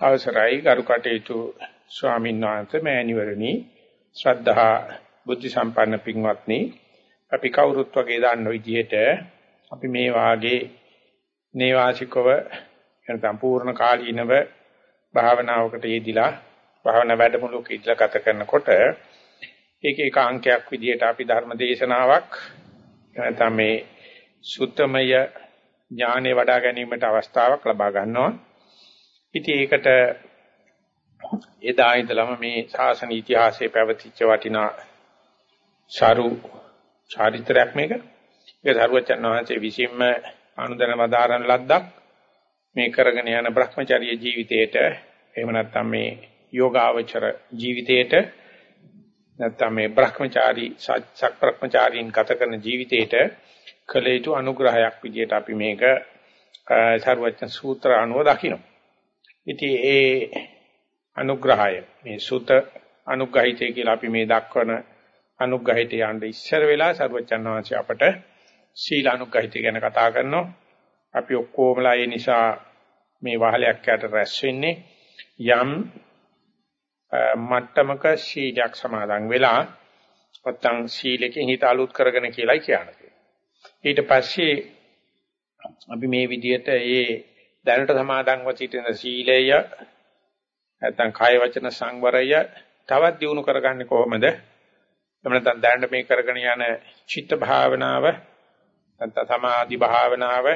අවසරයි ගරු කටයුතු ස්වාමීන් වහන්සේ මෑණිවරණි ශ්‍රද්ධා බුද්ධ සම්පන්න පින්වත්නි අපි කවුරුත් වගේ දන්න විදිහට අපි මේ වාගේ නේවාසිකව එනතම් පූර්ණ කාලීනව භාවනාවකට යෙදිලා භාවනා වැඩමුළුක ඉඳලා ගත කරනකොට ඒක එක අංකයක් විදිහට අපි ධර්ම දේශනාවක් නැත්නම් මේ සුත්තමය ඥානෙ වඩා ගැනීමට අවස්ථාවක් ලබා ගන්නවා. ඉතින් ඒකට එදා ඉඳලම මේ ශාසන ඉතිහාසයේ පැවතිච්ච වටිනා සාරු චාරිත්‍රාක් මේක. ඒක ධර්මචර්ය වහන්සේ විසින්ම අනුදැන වදාරන ලද්දක් මේ කරගෙන යන Brahmacharya ජීවිතයේට එහෙම නැත්නම් මේ යෝගාවචර ජීවිතයේට නැත්නම් මේ Brahmachari සත්‍යක් Brahmacharin ගත කරන ජීවිතයේට කළ යුතු අනුග්‍රහයක් විදිහට අපි මේක සර්වඥ සූත්‍ර අනුව දකිනවා. ඉතින් ඒ අනුග්‍රහය මේ සුත අනුග්‍රහිතය කියලා අපි මේ දක්වන අනුග්‍රහිතය යන්න ඉස්සර වෙලා සර්වඥ වහන්සේ අපට සීල අනුග්‍රහිතය ගැන කතා කරනවා. අපි ඔක්කොමලා ඒ නිසා මේ වහලයක් යට රැස් වෙන්නේ යම් මට්ටමක සීලයක් සමාදන් වෙලා නැත්තම් සීලෙකින් හිත අලුත් කරගෙන කියලායි කියන්නේ. ඊට පස්සේ අපි මේ විදිහට ඒ දැනට සමාදන්ව සිටින සීලය නැත්නම් කාය වචන සංවරය තවත් දියුණු කරගන්නේ කොහොමද? එහෙම නැත්නම් දැනට මේ කරගෙන යන චිත්ත භාවනාව නැත්නම් සමාධි භාවනාව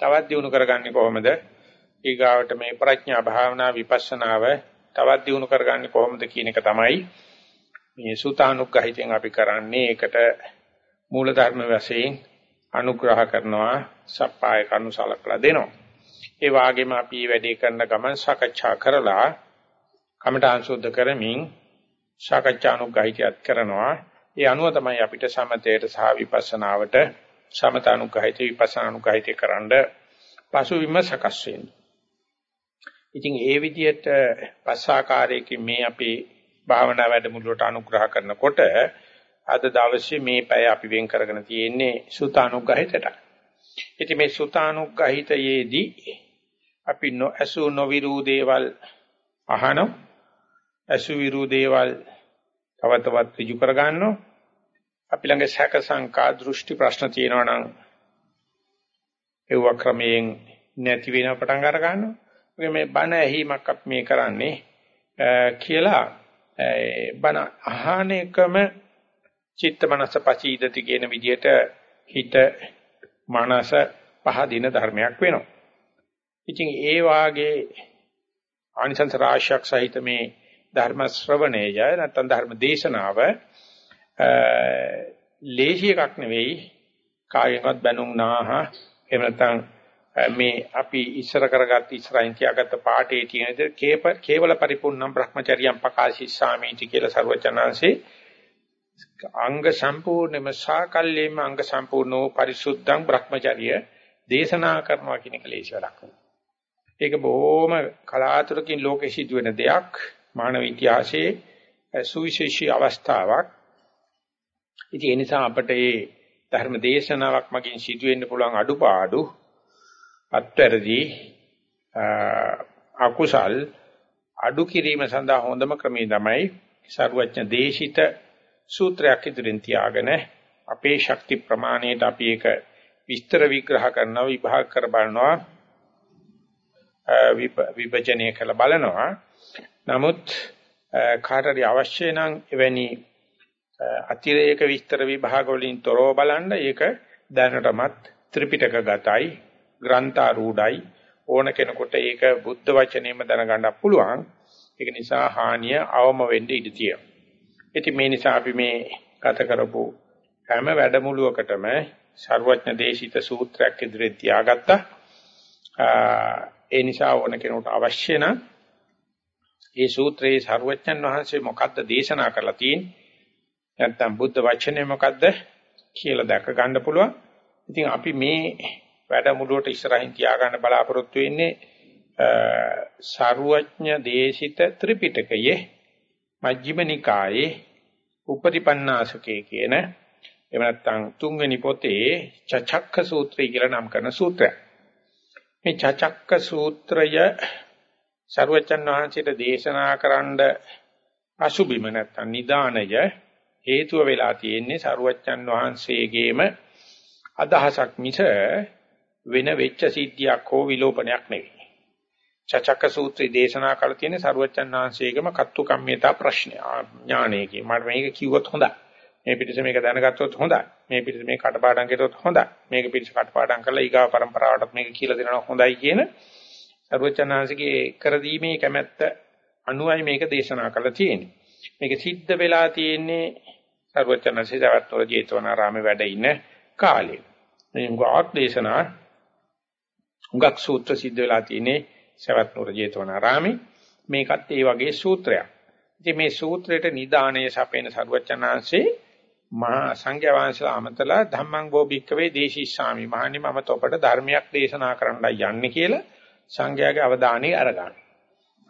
තවත් දියුණු කරගන්නේ කොහොමද? ඊගාවට මේ ප්‍රඥා භාවනා විපස්සනාව තවත් දියුණු කරගන්නේ කොහොමද කියන එක තමයි මේ සුතානුග්‍රහිතෙන් අපි කරන්නේ. ඒකට මූල ධර්ම වශයෙන් අනුග්‍රහ කරනවා සප්පාය කරුණු සලකලා දෙනවා. ඒ වගේම අපි වැඩේ කරන ගමන් සාකච්ඡා කරලා කමඨාන් සුද්ධ කරමින් සාකච්ඡා අනුග්‍රහිතයත් කරනවා. ඒ අනුව තමයි අපිට සමතේට සහ විපස්සනාවට සමත අනුග්‍රහිත විපස්සනා අනුග්‍රහිත කරන්න පසු විමසකස් වෙන්නේ. ඉතින් ඒ විදිහට පස්සාකාරයකින් මේ අපේ භාවනා වැඩමුළුවට අනුග්‍රහ කරනකොට අද දවසේ මේ පැය අපි වෙන් කරගෙන තියෙන්නේ සුතානුග්‍රහිතට. ඉතින් මේ සුතානුග්‍රහිතයේදී අපි නොඇසු නොවිරු දේවල් අහනෝ ඇසු විරු දේවල් තව තවත් ඍජු කර ගන්නවා. අපි ළඟ සැක සංකා දෘෂ්ටි ප්‍රශ්න තියෙනවා නම් ඒව ක්‍රමයෙන් නැති වෙන පටන් අර ගන්නවා. මේ බණ ඇහිමක් අපි මේ කරන්නේ කියලා බණ අහන එකම චිත්ත මනස පචීදති කියන විදිහට හිත මනස පහදින ධර්මයක් වෙනවා. ඉතින් ඒ වාගේ ආනිසංස රාශියක් සහිත මේ ධර්ම ශ්‍රවණයය නැත්නම් ධර්ම දේශනාව ලේසි එකක් නෙවෙයි කායෙන්වත් බැනුම් නාහ එහෙම නැත්නම් මේ අපි ඉස්සර කරගත්ත ඉස්සරහින් තියාගත්ත පාඩේ තියෙන විදිහට කේවල පරිපූර්ණම් බ්‍රහ්මචර්යම් පකාශිස්සාමීති කියලා ਸਰවචනාංශේ අංග සම්පූර්ණම සාකල්යෙම අංග සම්පූර්ණෝ පරිසුද්ධං Brahmacharya දේශනා කරනවා කියන එක ලේසි වැඩක් නෙවෙයි. ඒක බොහොම කලාතුරකින් ලෝකෙ සිදුවෙන දෙයක් මානව ඉතිහාසයේ සුවිශේෂී අවස්ථාවක්. ඉතින් ඒ නිසා අපට මේ ධර්ම දේශනාවක් මගින් සිදුවෙන්න පුළුවන් අඩුපාඩු අත්තරදී අකුසල් අඩු කිරීම සඳහා හොඳම ක්‍රමය තමයි සර්වඥ දේශිත සූත්‍රයක් ඉදිරින් තියාගෙන අපේ ශක්ති ප්‍රමාණයට අපි ඒක විස්තර විග්‍රහ කරනවා විභාග කර බලනවා විභජනය කරලා බලනවා. නමුත් කාටරි අවශ්‍ය නම් එවැනි අතිරේක විස්තර විභාග වලින් තොරව බලන්න ඒක දැනටමත් ත්‍රිපිටක ගතයි ග්‍රන්ථාරූඪයි ඕන කෙනෙකුට ඒක බුද්ධ වචනේම දැනගන්න පුළුවන්. ඒක නිසා හානිය අවම වෙන්න ඉඩ තියෙනවා. ඉතින් මේ නිසා අපි මේ ගත කරපු හැම වැඩමුළුවකටම ਸਰවඥ දේශිත සූත්‍රයක් ඉදිරියේ තියාගත්තා. ඒ නිසා ඕන කෙනෙකුට අවශ්‍ය නම් ඒ සූත්‍රයේ ਸਰුවචන් වහන්සේ මොකද්ද දේශනා කරලා තියෙන්නේ? නැත්නම් බුද්ධ වචනේ මොකද්ද කියලා දැක ගන්න පුළුවන්. ඉතින් අපි මේ වැඩමුළුවට ඉස්සරහින් තියාගන්න බලාපොරොත්තු වෙන්නේ ਸਰුවඥ දේශිත ත්‍රිපිටකයේ මජ්ක්‍ධිම නිකායේ උපරිපන්නාසකේ කියන එහෙම නැත්නම් තුන්වෙනි පොතේ චචක්ක සූත්‍රය කියලා නම් කරන සූත්‍රයක්. මේ චචක්ක සූත්‍රය සරුවච්චන් වහන්සේට දේශනා කරන්න අසුබිම නැත්තම් නිදානය හේතුව වෙලා තියෙන්නේ සරුවච්චන් වහන්සේගේම අදහසක් මිස වෙන වෙච්ච සිද්ධියක් හෝ විලෝපනයක් නෙවෙයි. චචක්ක සූත්‍රයේ දේශනා කළ තියෙන සරුවච්චන් වහන්සේගේම කත්තු කම්මිතා ප්‍රශ්න ඥානයකින් මට මේක කිව්වොත් හොඳයි. මේ පිටිස මේක දැනගත්තොත් හොඳයි. මේ පිටිස මේ කටපාඩම් කෙරුවොත් හොඳයි. මේක පිටිස කටපාඩම් කරලා ඊගාව પરම්පරාවටත් මේක කියලා දෙනවා හොඳයි කියන සර්වචනාංශගේ කර දීමේ කැමැත්ත අනුවයි මේක දේශනා කරලා තියෙන්නේ. මේක සිද්ධ වෙලා තියෙන්නේ සර්වචනාංශේ දවත්වල ජේතවනාරාමේ වැඩ ඉන්න කාලේ. මේ ගාක් දේශනා උගක් සූත්‍ර සිද්ධ වෙලා තියෙන්නේ සවැත් නුර ජේතවනාරාමේ. මේකත් ඒ වගේ සූත්‍රයක්. ඉතින් මේ සූත්‍රයට නිදාණය සපේන සර්වචනාංශේ මහා සංඝයා වහන්සේලා අමතලා ධම්මං බෝබික්කවේ දේශිස්සාමි මහණනි මම තොපට ධර්මයක් දේශනා කරන්නයි යන්නේ කියලා සංඝයාගේ අවධානය අරගන්න.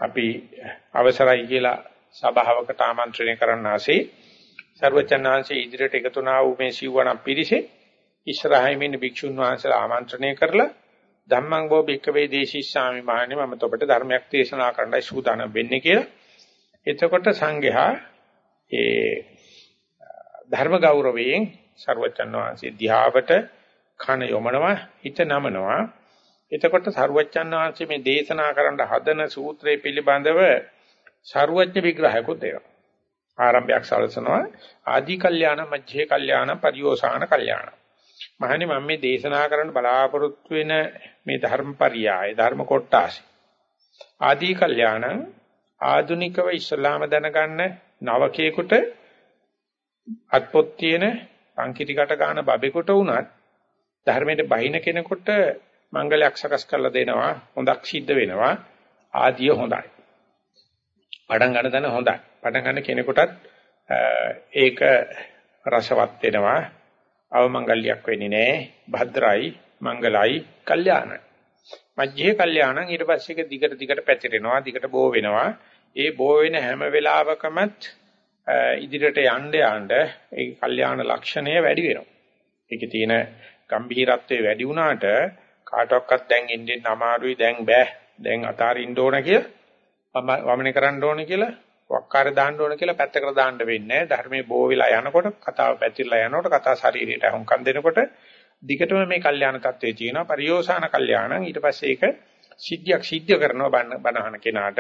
අපි අවසරයි කියලා සභාවකට ආමන්ත්‍රණය කරන්න ආසේ සර්වචන්නාංශයේ ඉදිරියට එකතුනා වූ මේ සිව්වණම් පිරිසේ ඉස්සරහින් ඉන්න භික්ෂුන් වහන්සේලා ආමන්ත්‍රණය කරලා ධම්මං බෝ භික්කවේ දේශිස්සාමි මහණනි මම තොපට ධර්මයක් දේශනා කරන්නයි සූදානම් වෙන්නේ කියලා. එතකොට සංඝයා ඒ ධර්ම ගෞරවයෙන් සර්වචන් වහන්සේ දිහාවට කන යොමනවා හිත නමනවා එතකොට සරුවච්චන් වහන්සේ මේ දේශනා කරන්න හදන සූත්‍රය පිළිබඳව සරුවච්ච විග්‍රහයකුත් දෙනවා. ආරම්භයක් සලසනවා ආදි කල්යාණ මධ්‍යේ කල්යාණ පරියෝසాన කල්යාණ. මහණනි මම මේ දේශනා කරන්න බලාපොරොත්තු වෙන මේ ධර්මපරියාය ධර්ම කොටාසි. ආදි කල්යාණ ආදුනිකව ඉස්ලාම දැනගන්න නවකේකට අත්පොත් තියෙන පංකිටිකට ගන්න බබෙකුට වුණත් ධර්මයට බහින කෙනෙකුට මංගලයක් සකස් කරලා දෙනවා හොඳක් සිද්ධ වෙනවා. ආදිය හොඳයි. පටන් ගන්න දන හොඳයි. පටන් ගන්න කෙනෙකුටත් ඒක රසවත් වෙනවා. අවමංගල්‍යයක් වෙන්නේ නැහැ භද්‍රයි මංගලයි කල්යාණයි. මජ්ජේ කල්යාණං ඊට පස්සේ ඒක දිගට දිගට පැතිරෙනවා දිගට බෝ වෙනවා. ඒ බෝ වෙන හැම වෙලාවකමත් ඉදිරියට යන්න යන්න ඒ කල්යාණ ලක්ෂණය වැඩි වෙනවා. ඒකේ තියෙන ගැඹිරත්වය වැඩි වුණාට කාටවත් දැන් එන්නේ අමාරුයි දැන් බෑ. දැන් අතාරින්න ඕන කියලා වමනේ කරන්න ඕන කියලා වක්කාර දාන්න ඕන කියලා පැත්තකට දාන්න වෙන්නේ ධර්මයේ බෝ වෙලා යනකොට කතාව පැතිරලා යනකොට කතා ශරීරයට හුම්කම් දෙනකොට දිගටම මේ කල්යාණ தත්වයේ තියෙනවා. පරියෝසాన කල්යාණං ඊට පස්සේ ඒක සිද්ධියක් සිද්ධ කරනවා බණහන කෙනාට.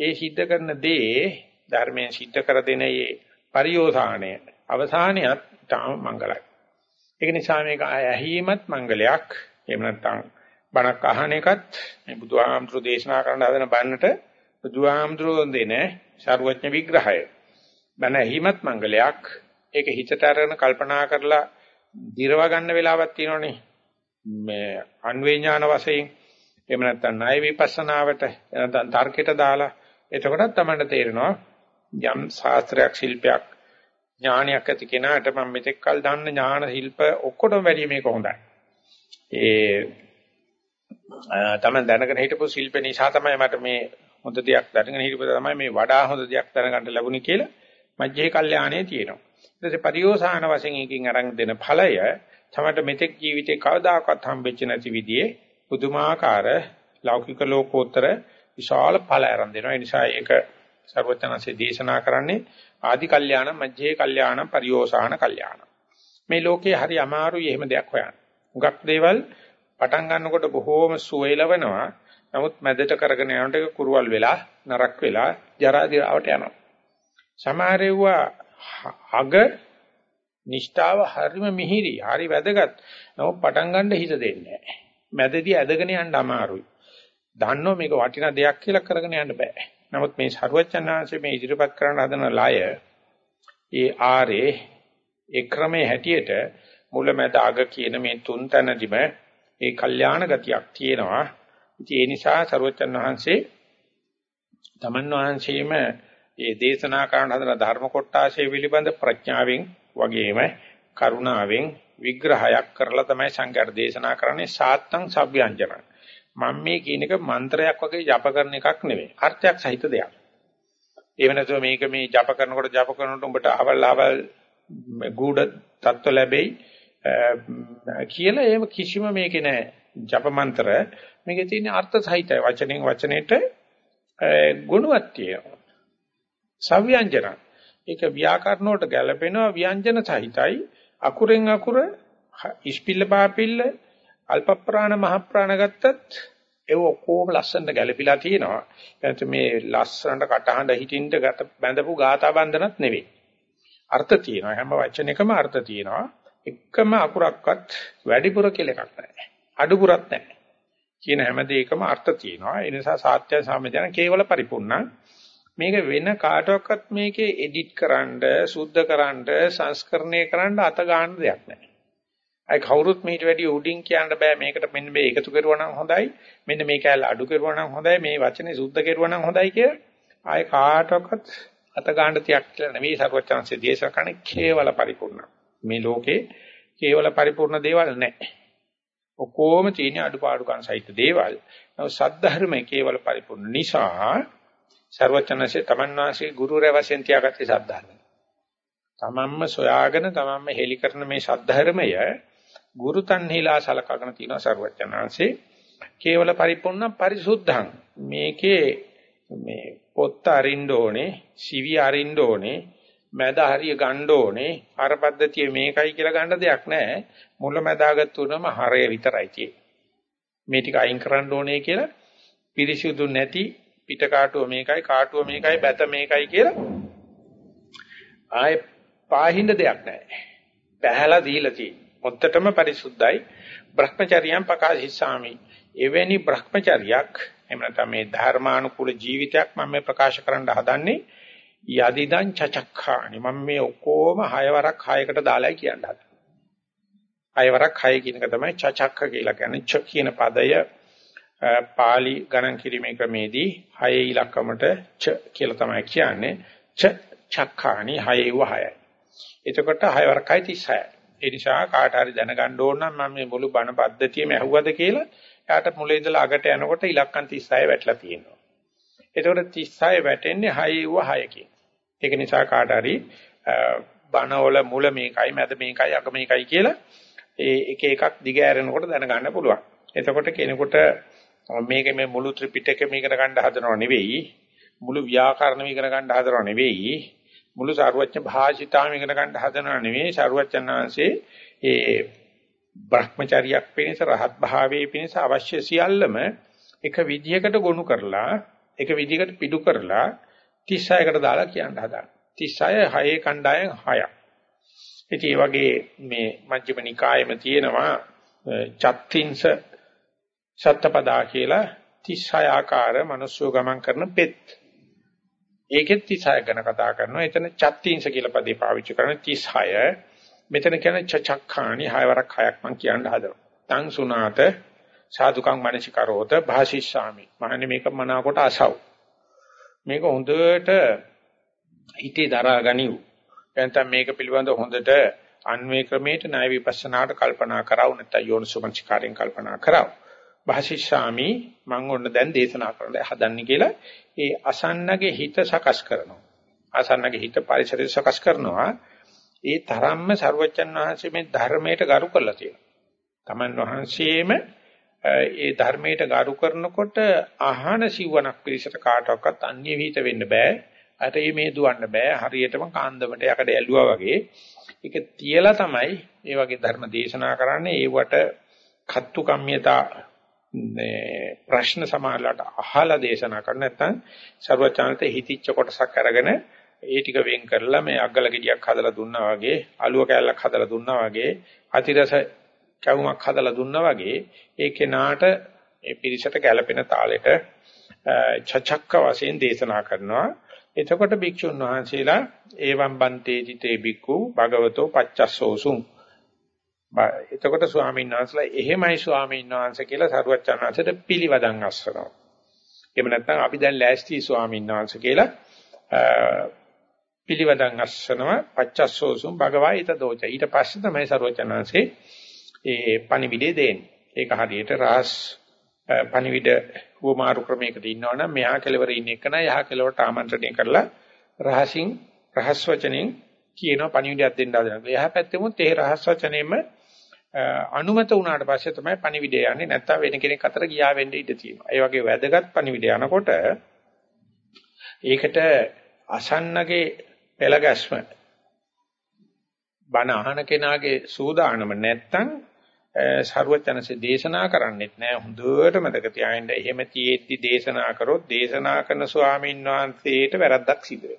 ඒ සිද්ධ කරන දේ ධර්මයෙන් සිද්ධ කර දෙන ඒ පරියෝසාණය අවසානයත් තාම මංගලයි ඒක නිසා මේක ඇහිීමත් මංගලයක් එහෙම නැත්නම් බණක් අහන එකත් මේ බුදුහාමුදුරු දේශනා කරන්න හදන බණට බුදුහාමුදුරු දෙන ਸਰවඥ විග්‍රහය. බණ ඇහිමත් මංගලයක්. ඒක හිතට අරගෙන කල්පනා කරලා දිරව ගන්න වෙලාවක් තියෙනවනේ. මේ අන්වේ ඥාන වශයෙන් එහෙම නැත්නම් ණය විපස්සනාවට නැත්නම් තර්කයට දාලා එතකොටත් තමයි තේරෙනවා යම් ශාස්ත්‍රයක් ශිල්පයක් ඥානයක් ඇති කෙනාට මම මෙතෙක් කල් දන්න ඥාන ශිල්ප ඔක්කොටම වැඩිය මේක හොඳයි. ඒ තමයි දැනගෙන හිටපු ශිල්ප නිසා තමයි මට මේ හොඳ දෙයක් දැනගෙන හිටපු තමයි මේ වඩා හොඳ දෙයක් දැනගන්න ලැබුණේ කියලා මජ්ජේ කල්යාණේ තියෙනවා. ඊට පස්සේ පරියෝසాన වශයෙන් එකකින් අරන් දෙන ඵලය තමයි මෙතෙක් ජීවිතේ කවදාකවත් හම්බෙච්ච නැති විදිහේ පුදුමාකාර ලෞකික ලෝකෝත්තර විශාල ඵල ආරම්භ දෙනවා. ඒ නිසා ඒක සර්වඥාන්සේ දේශනා කරන්නේ ආදි කල්යාණ මජ්ජේ කල්යාණ පරියෝසాన කල්යාණ. මේ ලෝකේ හරි අමාරුයි එහෙම දෙයක් හොයන්න. හුඟක් දේවල් පටන් ගන්නකොට බොහෝම සුවයලවනවා. නමුත් මැදට කරගෙන යනකොට ඒක කුරුවල් වෙලා නරක් වෙලා ජරා දිරාවට යනවා. සමහරෙව්වා අග නිෂ්ඨාව හරිම මිහිරි, හරි වැදගත්. නමුත් පටන් ගන්න හිත දෙන්නේ නැහැ. මැදදී ඇදගෙන යන්න අමාරුයි. දන්නෝ මේක වටිනා දෙයක් කියලා කරගෙන යන්න බෑ. නමුත් මේ සරුවචනාංශයේ මේ ඉදිරිපත් කරන හදන ලය ඒ ආරේ ඒ ක්‍රමයේ හැටියට මුලමෙද අග කියන මේ තුන් තැනදිම ඒ කල්යාණ ගතියක් තියෙනවා. ඉතින් ඒ නිසා සරුවචන් වහන්සේ තමන් වහන්සේම ඒ දේශනා කරන හදන ධර්ම කොටාශය පිළිබඳ ප්‍රඥාවෙන් වගේම කරුණාවෙන් විග්‍රහයක් කරලා තමයි සංඝයාට දේශනා කරන්නේ සාත්තං සබ්යංජන. මම මේ කියන එක මන්ත්‍රයක් වගේ ජප කරන එකක් නෙවෙයි. අර්ථයක් සහිත දෙයක්. ඒ වෙනතෝ මේක මේ ජප කරනකොට ජප කරනකොට උඹට අවල් අවල් ගුඩ තත්ත්ව ලැබෙයි. කියලා එහෙම කිසිම මේකේ නැහැ. ජප මන්ත්‍ර මේකේ තියෙන අර්ථ සහිතයි. වචනෙන් වචනෙට ගුණවත් තියෙනවා. සව්‍යංජන. ඒක ව්‍යාකරණ වලට ගැලපෙනවා ව්‍යංජන සහිතයි. අකුරෙන් අකුර ඉස්පිල්ල පාපිල්ල අල්ප ප්‍රාණ මහ ප්‍රාණ ගත්තත් ඒ ඔක්කොම ලස්සනට ගැලපිලා තියෙනවා. එතකොට මේ ලස්සනට කටහඬ හිටින්න ගත බැඳපු ගාථා බන්ධනත් නෙවෙයි. අර්ථ තියෙනවා. හැම වචනයකම අර්ථ තියෙනවා. එකම අකුරක්වත් වැඩිපුර කියලා එකක් නැහැ. අඩුපුරක් නැහැ. කියන හැම දෙයකම අර්ථ තියෙනවා. ඒ නිසා සාත්‍ය සාමජන කේවල පරිපූර්ණ. මේක වෙන කාටවත් මේකේ එඩිට් කරන්න, සුද්ධ කරන්න, සංස්කරණය කරන්න අත ගන්න දෙයක් නැහැ. අය කවුරුත් මීට වැඩි උඩින් කියන්න බෑ මේකට මෙන්න මේ එකතු කරුවා නම් හොඳයි. මෙන්න මේ කැලේ අඩු කරුවා නම් හොඳයි. මේ වචනේ සුද්ධ කරුවා නම් හොඳයි කිය. ආය කාටවත් අත ගන්න තියක් කියලා නෙවෙයි සර්වචන්සේ දේශනා කරන්නේ කේවල පරිපූර්ණ. මේ ලෝකේ කේවල පරිපූර්ණ දේවල් නැහැ. ඔක්කොම තියෙන අඩුපාඩුකම් සහිත දේවල්. නමුත් සද්ධර්මයේ කේවල පරිපූර්ණ නිසා ਸਰවචනසේ තමන්වාසේ ගුරුරය වශයෙන් තියාගත්තේ සද්ධර්මය. තමන්ම සොයාගෙන තමන්ම හෙලි කරන මේ සද්ධර්මය ගුරුතන්හිලා සලකගෙන තියෙනවා ਸਰවචනංශේ කේවල පරිපූර්ණ පරිසුද්ධං. මේකේ මේ පොත්ත අරින්න ඕනේ සිවි අරින්න ඕනේ මැද හරිය ගන්න ඕනේ. අර පද්ධතිය මේකයි කියලා ගන්න දෙයක් නැහැ. මුල මැදාගත්තුනම හරය විතරයි තියෙන්නේ. මේ ටික අයින් කරන්න ඕනේ කියලා පිරිසිදු නැති පිට කාටුව මේකයි කාටුව මේකයි බැත මේකයි කියලා ආයේ පාහින්න දෙයක් නැහැ. පැහැලා දීලා තියෙන්නේ. මොත්තටම පරිසුද්ධයි භ්‍රමචර්යයන් පකාශිස්සාමි එවැනි භ්‍රමචර්යයක් එහෙම නැත්නම් මේ ධර්මානුකූල ජීවිතයක් මම මේ ප්‍රකාශ කරන්න හදන්නේ යදිදං චචක්ඛානි මම මේ ඔක්කොම හයවරක් හයකට දාලායි කියන්න හදන්නේ. හයවරක් හය කියන එක තමයි චචක්ඛ කියලා කියන්නේ. ච කියන පදය පාලි ගණන් කිරීමේ ක්‍රමේදී හයේ ඉලක්කමට ච කියලා තමයි කියන්නේ. ච චක්ඛානි හයව හයයි. එතකොට හයවරක් හය 36යි. ඒ නිසා කාට හරි දැනගන්න ඕන නම් මම මේ මුළු බණ පද්ධතියම ඇහුවද කියලා එයාට මුලින් ඉඳලා අගට යනකොට ඉලක්කම් 36 වැටලා තියෙනවා. එතකොට 36 වැටෙන්නේ 6 ව 6කින්. ඒක නිසා කාට හරි බණවල මුල මේකයි මැද මේකයි අග මේකයි කියලා ඒ එක එකක් දිග ඇරෙනකොට දැනගන්න පුළුවන්. එතකොට කෙනෙකුට මේක මේ මුළු ත්‍රිපිටකෙම ඉගෙන ගන්න හදනව නෙවෙයි මුළු ව්‍යාකරණම ඉගෙන ගන්න හදනව නෙවෙයි මුළු සාරවත්ඥ භාෂිතාම ඉගෙන ගන්න හදනව නෙවෙයි සාරවත්ඥාන්සේ ඒ භ්‍රමචාරියක් පිණිස රහත් භාවයේ පිණිස අවශ්‍ය සියල්ලම එක විදියකට ගොනු කරලා එක විදිහකට පිටු කරලා 36කට දාලා කියන්න හදාගන්න. 36 6 කණ්ඩායම් 6ක්. ඉතින් මේ වගේ මේ මජ්ක්‍ධිම නිකායෙම තියෙනවා චත්තිංස සත්පදා කියලා 36 ආකාර මිනිස්සු ගමන් කරන පෙත්. ඒකෙත් 36 ගැන කතා කරනවා. එතන චත්තිංස කියලා පදේ පාවිච්චි කරන 36. මෙතන කියන්නේ චචක්ඛාණි හයවරක් හයක් මම කියන්න හදනවා. තං සුනාත සාදුකං මනසිකරෝත භාෂිස්සාමි. මහන්නේ මේක මනාකොට අසව්. මේක හොඳට හිතේ දරා ගනිව්. එතන මේක පිළිබඳව හොඳට අන්වේ ක්‍රමයට ණය විපස්සනාට කල්පනා කරව නැත්නම් යෝනිසෝමනසිකාරයෙන් කල්පනා කරව. භාෂිස්සාමි මම ඔන්න දැන් දේශනා කරන්න හදන්නේ කියලා ඒ අසන්නගේ හිත සකස් කරනවා. අසන්නගේ හිත පරිසරය සකස් කරනවා. ඒ තරම්ම ਸਰවචන් වහන්සේ මේ ධර්මයට ගරු කරලා තියෙනවා. තමන් වහන්සේම ඒ ධර්මයට ගරු කරනකොට අහන සිවණක් පිළිසට කාටවත් අන්‍ය විහිිත වෙන්න බෑ. අර මේ දුවන්න බෑ. හරියටම කාන්දමට යකඩ ඇල්ලුවා වගේ. ඒක තියලා තමයි මේ වගේ ධර්ම දේශනා කරන්නේ. ඒවට කත්තු කම්මියතා ප්‍රශ්න සමාලලට අහලා දේශනා කරන නැත්නම් ਸਰවචාන්තේ හිතිච්ච කොටසක් අරගෙන ඒ ටික වෙන් කරලා මේ අග්ගල ගෙඩියක් හදලා දුන්නා වගේ අලුව කෑල්ලක් හදලා දුන්නා වගේ අතිරස කැවුමක් හදලා දුන්නා වගේ ඒ කෙනාට ඒ පිරිසට ගැළපෙන තාලෙට චචක්ක වශයෙන් දේශනා කරනවා. එතකොට භික්ෂුන් වහන්සේලා ඒවම් බන්තේති තේ බික්කු භගවතෝ පච්චස්සෝසුං. එතකොට ස්වාමීන් වහන්සේලා එහෙමයි ස්වාමීන් වහන්සේ කියලා සරුවච්චන් වහන්සේට පිළිවදන් අස්සනවා. එහෙම නැත්නම් අපි දැන් ලෑස්ති ස්වාමීන් වහන්සේ කියලා පිළිවදන් අස්සනවා පච්චස්සෝසුං භගවා ඊත දෝච. ඊට පස්සේ තමයි සරුවච්චන් වහන්සේ ඒ පණිවිඩය දෙන්නේ. ඒක හරියට රහස් පණිවිඩ වමාරු ක්‍රමයකට ඉන්නවනම් මෙහා කෙලවර ඉන්න එක නෑ යහ කෙලවරට ආමන්ත්‍රණය කරලා රහසින් රහස් වචනෙන් කියන පණිවිඩයක් දෙන්න හදනවා. එහා පැත්තෙමුත් ඒ රහස් වචනේම අනුමත වුණාට පස්සේ තමයි පණිවිඩය යන්නේ. නැත්තම් වෙන කෙනෙක් අතර ගියා වෙන්න ඉඩ තියෙනවා. ඒ වගේ වැදගත් පණිවිඩය යනකොට ඒකට අසන්නගේ පෙළ ගැස්ම බණ අහන කෙනාගේ සූදානම නැත්තම් ਸਰවඥන්සේ දේශනා කරන්නෙත් නෑ. හොඳට මතක තියාගන්න. එහෙම තියෙද්දි දේශනා කරොත් දේශනා කරන ස්වාමීන් වහන්සේට වැරද්දක් සිදු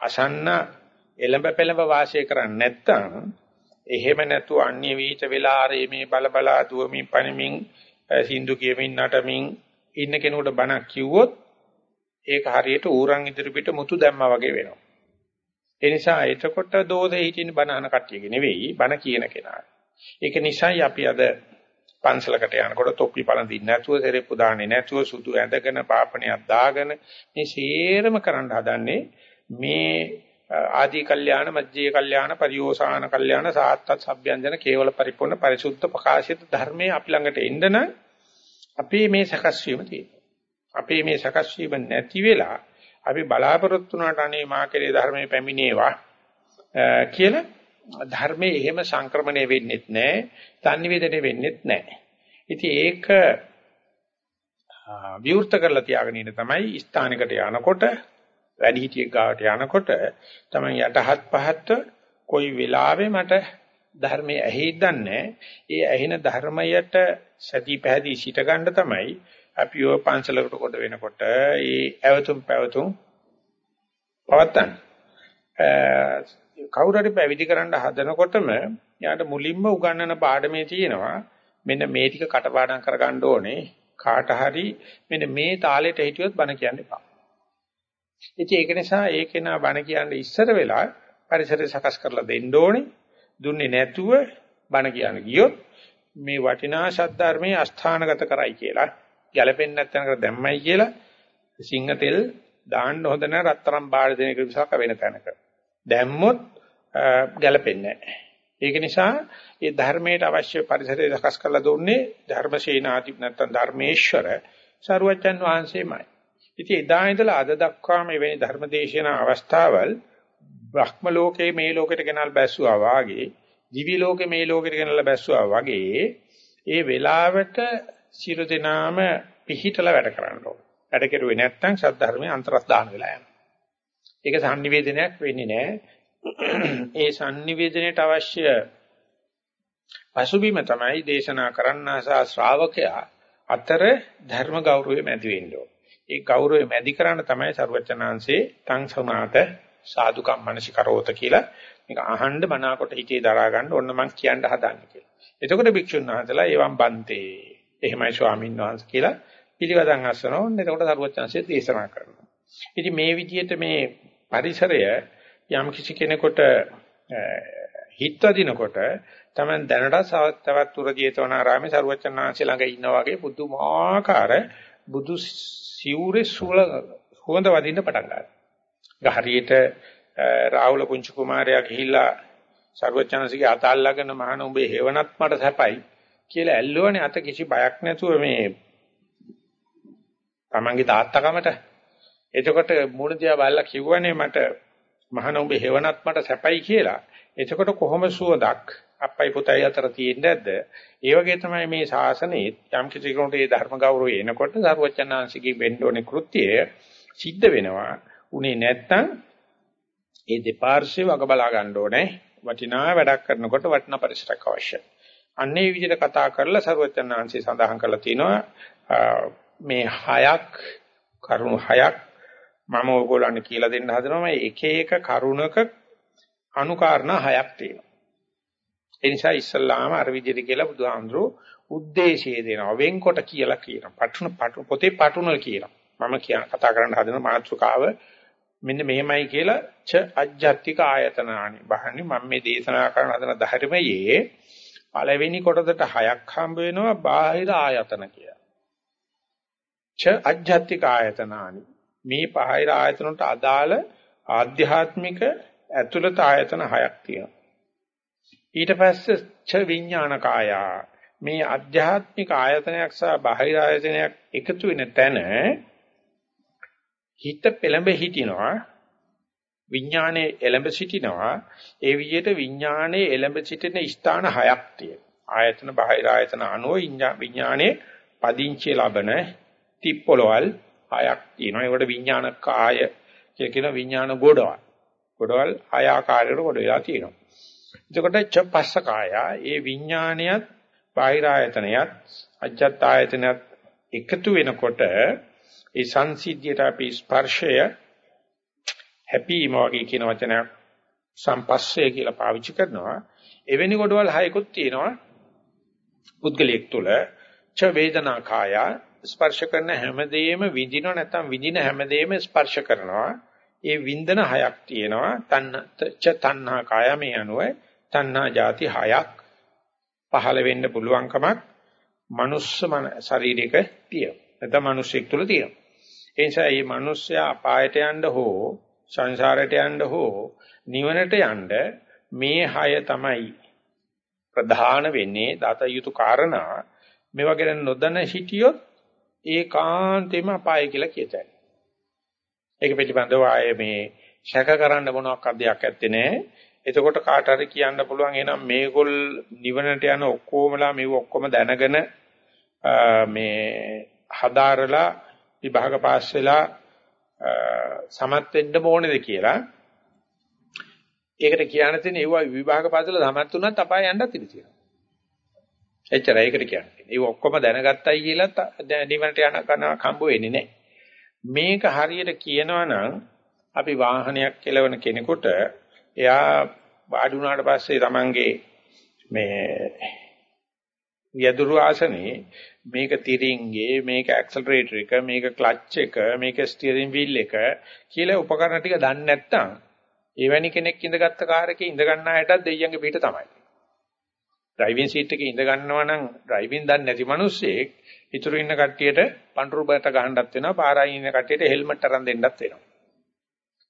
අසන්න එළඹ පෙළඹ වාසය කරන්නේ නැත්තම් එහෙම නැතුව අන්‍ය වීත වෙලා ආරේ මේ බල බලා දුවමින් පණමින් සින්දු කියමින් නටමින් ඉන්න කෙනෙකුට බණක් කිව්වොත් ඒක හරියට ඌරන් ඉදිරි පිට මුතු දැම්මා වගේ වෙනවා. ඒ නිසා එතකොට දෝෂේ හිටින්න බණ අහන කට්ටියගේ නෙවෙයි බණ කියන කෙනා. ඒක නිසායි අපි අද පන්සලකට යනකොට තොප්පි පළඳින්න නැතුව සෙරෙප්පු දාන්නේ නැතුව සුදු ඇඳගෙන පාපණයක් දාගෙන මේ සේරම කරන්න හදන්නේ මේ ආදී කල්යාණ මජ්ජේ කල්යාණ පරියෝසాన කල්යාණ සාත්තත් සබ්යංජන කේවල පරිපූර්ණ පරිසුද්ධ ප්‍රකාශිත ධර්මයේ අපි ළඟට එන්න නම් අපි මේ සකස් වීම තියෙනවා. අපි මේ සකස් වීම නැති වෙලා අපි බලාපොරොත්තු වුණාට අනේ මා කෙරේ ධර්මයේ පැමිණේවා කියලා ධර්මයේ එහෙම සංක්‍රමණය වෙන්නේත් නැහැ, සංනිවේදනය වෙන්නේත් නැහැ. ඉතින් ඒක විවෘත කරලා තියාගෙන ඉන්න තමයි ස්ථානිකට යනකොට වැඩිහිටියෙක් ගාවට යනකොට තමයි යටහත් පහත් කොයි වෙලාවෙ මට ධර්මයේ ඇහිද්දන්නේ ඒ ඇහින ධර්මයට සති පැහැදී සිට ගන්න තමයි අපි ඔය පන්සලකට කොට වෙනකොට ඒ ඇවතුම් පැවතුම් පවත්තන්න. කවුරු හරි පැවිදි කරන්න හදනකොටම යාට මුලින්ම උගන්වන පාඩමේ තියෙනවා මෙන්න මේ ටික කටපාඩම් කරගන්න ඕනේ. කාට හරි මෙන්න මේ තාලෙට හිටියොත් බණ කියන්න එපා. ඉතින් ඒක නිසා ඒකේන බණ කියන්න ඉස්සර වෙලා පරිසරය සකස් කරලා දෙන්න ඕනේ. දුන්නේ නැතුව බණ කියන්න ගියොත් මේ වටිනා ශබ්දාර්මයේ අස්ථානගත කරයි කියලා ගැළපෙන්නේ නැත්නම් දැම්මයි කියලා සිංහ තෙල් දාන්න හොඳ නැහැ රත්තරන් බාඩ දෙන එක විසක වෙන තැනක. දැම්මොත් ගැළපෙන්නේ නැහැ. ඒක නිසා මේ ධර්මයට අවශ්‍ය පරිසරය සකස් කරලා දුන්නේ ධර්මසේනාති නැත්නම් ධර්මේශ්වර සරුවචන් වහන්සේමයි. ඉතින් එදා ඉඳලා අද දක්වා මේ වෙන ධර්මදේශන අවස්ථාවල් බ්‍රහ්ම ලෝකේ මේ ලෝකෙට ගෙනල් බැස්සුවා වාගේ දිවි ලෝකේ මේ ලෝකෙට ගෙනල්ලා බැස්සුවා වගේ ඒ වෙලාවට සියලු දෙනාම පිහිටලා වැඩ කරන්න ඕන. වැඩ කෙරුවේ නැත්නම් සද්ධර්මයේ අන්තරස් දාන වෙලා යනවා. ඒක sannivedanayak වෙන්නේ නැහැ. ඒ sannivedanයට අවශ්‍ය පසුබිම තමයි දේශනා කරන්නා සහ ශ්‍රාවකයා අතර ධර්ම ගෞරවය මැදි වෙන්න ඕන. ඒ ගෞරවය මැදි කරන්න තමයි සරුවචනාංශේ තං සමාත සාදුකම් මනසිකරෝත කියලා මේක අහන්න මනාකොට හිතේ දරා ගන්න ඕන්න මං කියන්න හදන්නේ කියලා. එතකොට භික්ෂුන් වහන්සේලා එවම් බන්තේ. එහෙමයි ස්වාමීන් වහන්සේ කියලා පිළිගදන් අස්සනවා. එතකොට සරුවචනාංශේ දේශනා කරනවා. ඉතින් මේ විදිහට මේ පරිසරය යම් කිසි කෙනෙකුට හිතවදිනකොට තමයි දැනට තවත් තුර ජේතවනාරාමේ සරුවචනාංශ ළඟ ඉන්නා වගේ බුදුමාකාර බුදු සිවුරේ සුල හොඳ වදින්න පටන් ගන්නවා. හරියට රාහුල පුංචි කුමාරයා ගිහිල්ලා සර්වචනසිගේ අත අල්ලගෙන මහණ උඹේ හේවණත් මට සැපයි කියලා ඇල්ලුවනේ අත කිසි බයක් නැතුව මේ තමන්ගේ තාත්තකමට එතකොට මුණ දිහා බලලා කිව්වනේ මට මහණ උඹේ හේවණත් මට සැපයි කියලා. එතකොට කොහොම සුවඳක්? අප්පයි පුතයි අතර තියෙන්නේ නැද්ද? ඒ වගේ තමයි මේ ශාසනයේ යම් කිසි කෙනෙකුට ඒ ධර්ම ගෞරවය එනකොට සරුවචනාංශිකේ වෙන්න ඕනේ කෘත්‍යය සිද්ධ වෙනවා. උනේ නැත්තම් ඒ දෙපාර්ශ්වය වග බලා ගන්න ඕනේ. වටිනා වැඩක් කරනකොට වටිනා පරිසරයක් අවශ්‍යයි. අන්නේ විදිහට කතා කරලා සරුවචනාංශي සඳහන් කරලා තිනවා මේ හයක් කරුණු හයක් මම ඕගොල්ලන්ට කියලා දෙන්න හදනවා මේ එක එක කරුණක අනුකාරණා හයක් තියෙනවා. ඒ නිසා ඉස්සල්ලාම අර විදිහට කියලා බුදුහාඳුරෝ ಉದ್ದೇಶය දෙනවා. වෙන්කොට කියලා කියනවා. පටුන පටු පොතේ පටුනල් කියනවා. මම කියන කතා කරන්න හදන මාතෘකාව මෙන්න මෙහෙමයි කියලා ච අජ්ජත්තික ආයතනානි. බහන්නේ මම මේ දේශනා කරන හදන ධර්මයේ පළවෙනි කොටසට හයක් හම්බ වෙනවා බාහිර ආයතන කියලා. ච අජ්ජත්තික ආයතනානි. මේ බාහිර ආයතන වලට අදාළ ආධ්‍යාත්මික ඇතුළත ආයතන හයක් තියෙනවා. ඊට පස්සේ ච විඥානකාය මේ අධ්‍යාත්මික ආයතනයක් සහ බාහිර ආයතනයක් එකතු වෙන තැන හිත පෙළඹ හිටිනවා විඥානයේ එළඹ සිටිනවා ඒ විදිහට විඥානයේ එළඹ සිටින ස්ථාන හයක් තියෙනවා ආයතන බාහිර ආයතන අනුව විඥානයේ පදිංචි ලබන තිප්පොළවල් හයක් තියෙනවා. ඒකට විඥාන කාය කියලා කියන විඥාන ගොඩවල්. ගොඩවල් හය ආකාරයකට ගොඩ වෙලා තියෙනවා. එතකොට චපස්ස කාය ඒ විඥානියත් බාහිර ආයතනයත් අජ්ජත් ආයතනයත් එකතු වෙනකොට ඒ සංසිද්ධියට අපි ස්පර්ශය හැපීම වගේ කියන වචනයක් සම්පස්සේ කියලා පාවිච්චි කරනවා. එවැනි කොටවල් හයකුත් තියෙනවා. පුද්ගලයෙක් තුළ ච වේදනා කාය ස්පර්ශ කරන හැමදේම විඳිනව නැත්නම් විඳින හැමදේම ස්පර්ශ කරනවා. ඒ වින්දන හයක් තියෙනවා. තන්න ච තණ්හා කාය මේ අනුව තණ්හා ಜಾති හයක් පහළ වෙන්න පුළුවන්කමක් මනුස්ස ශරීරයක තියෙනවා. නැත්නම් මිනිස්සෙක් තුළ තියෙනවා. ඒ නිසා මේ මිනිස්සයා අපායට යන්න හෝ සංසාරයට යන්න හෝ නිවනට යන්න මේ හය තමයි ප්‍රධාන වෙන්නේ දත යුතු කාරණා මේවා ගැන නොදැන හිටියොත් ඒකාන්තෙම අපාය කියලා කියතයි. ඒක පිළිබඳව ආයේ මේ ශක කරන්න මොනවක් අධ්‍යයක් ඇත්තේ නැහැ. එතකොට කාට හරි කියන්න පුළුවන් එහෙනම් මේගොල්ල නිවනට යන ඔක්කොමලා මේව ඔක්කොම දැනගෙන මේ හදාරලා විභාග පාස් වෙලා සමත් වෙන්න ඕනේද කියලා. ඒකට කියන්න තියෙන ඒව විභාග පාසල සමත් වුණත් අපාය යන්නත් ඉඩ තියෙනවා. එච්චරයි ඒකට කියන්නේ. ඒව ඔක්කොම දැනගත්තයි කියලා නිවනට යන කන කම්බ වෙන්නේ නැහැ. මේක හරියට කියනවා නම් අපි වාහනයක් කෙලවන කෙනෙකුට එයා වාඩි වුණාට පස්සේ Tamange මේ යදුරු ආසනේ මේක තිරින්ගේ මේක ඇක්සලරේටර් එක මේක ක්ලච් එක මේක ස්ටියරින් වීල් එක කියලා උපකරණ ටික දන්නේ නැත්නම් එවැනි කෙනෙක් ඉඳගත්ත කාර් එකේ ඉඳ ගන්න අයටත් දෙයියන්ගේ පිට තමයි. ඩ්‍රයිවිං සීට් එකේ ඉඳ ගන්නවා නම් ඩ්‍රයිවිං දන්නේ නැති මිනිස්සෙක් ඉතුරු ඉන්න කට්ටියට පන්රුබට ගහන්නත් වෙනවා පාරායි ඉන්න කට්ටියට හෙල්මට් අරන් දෙන්නත් වෙනවා.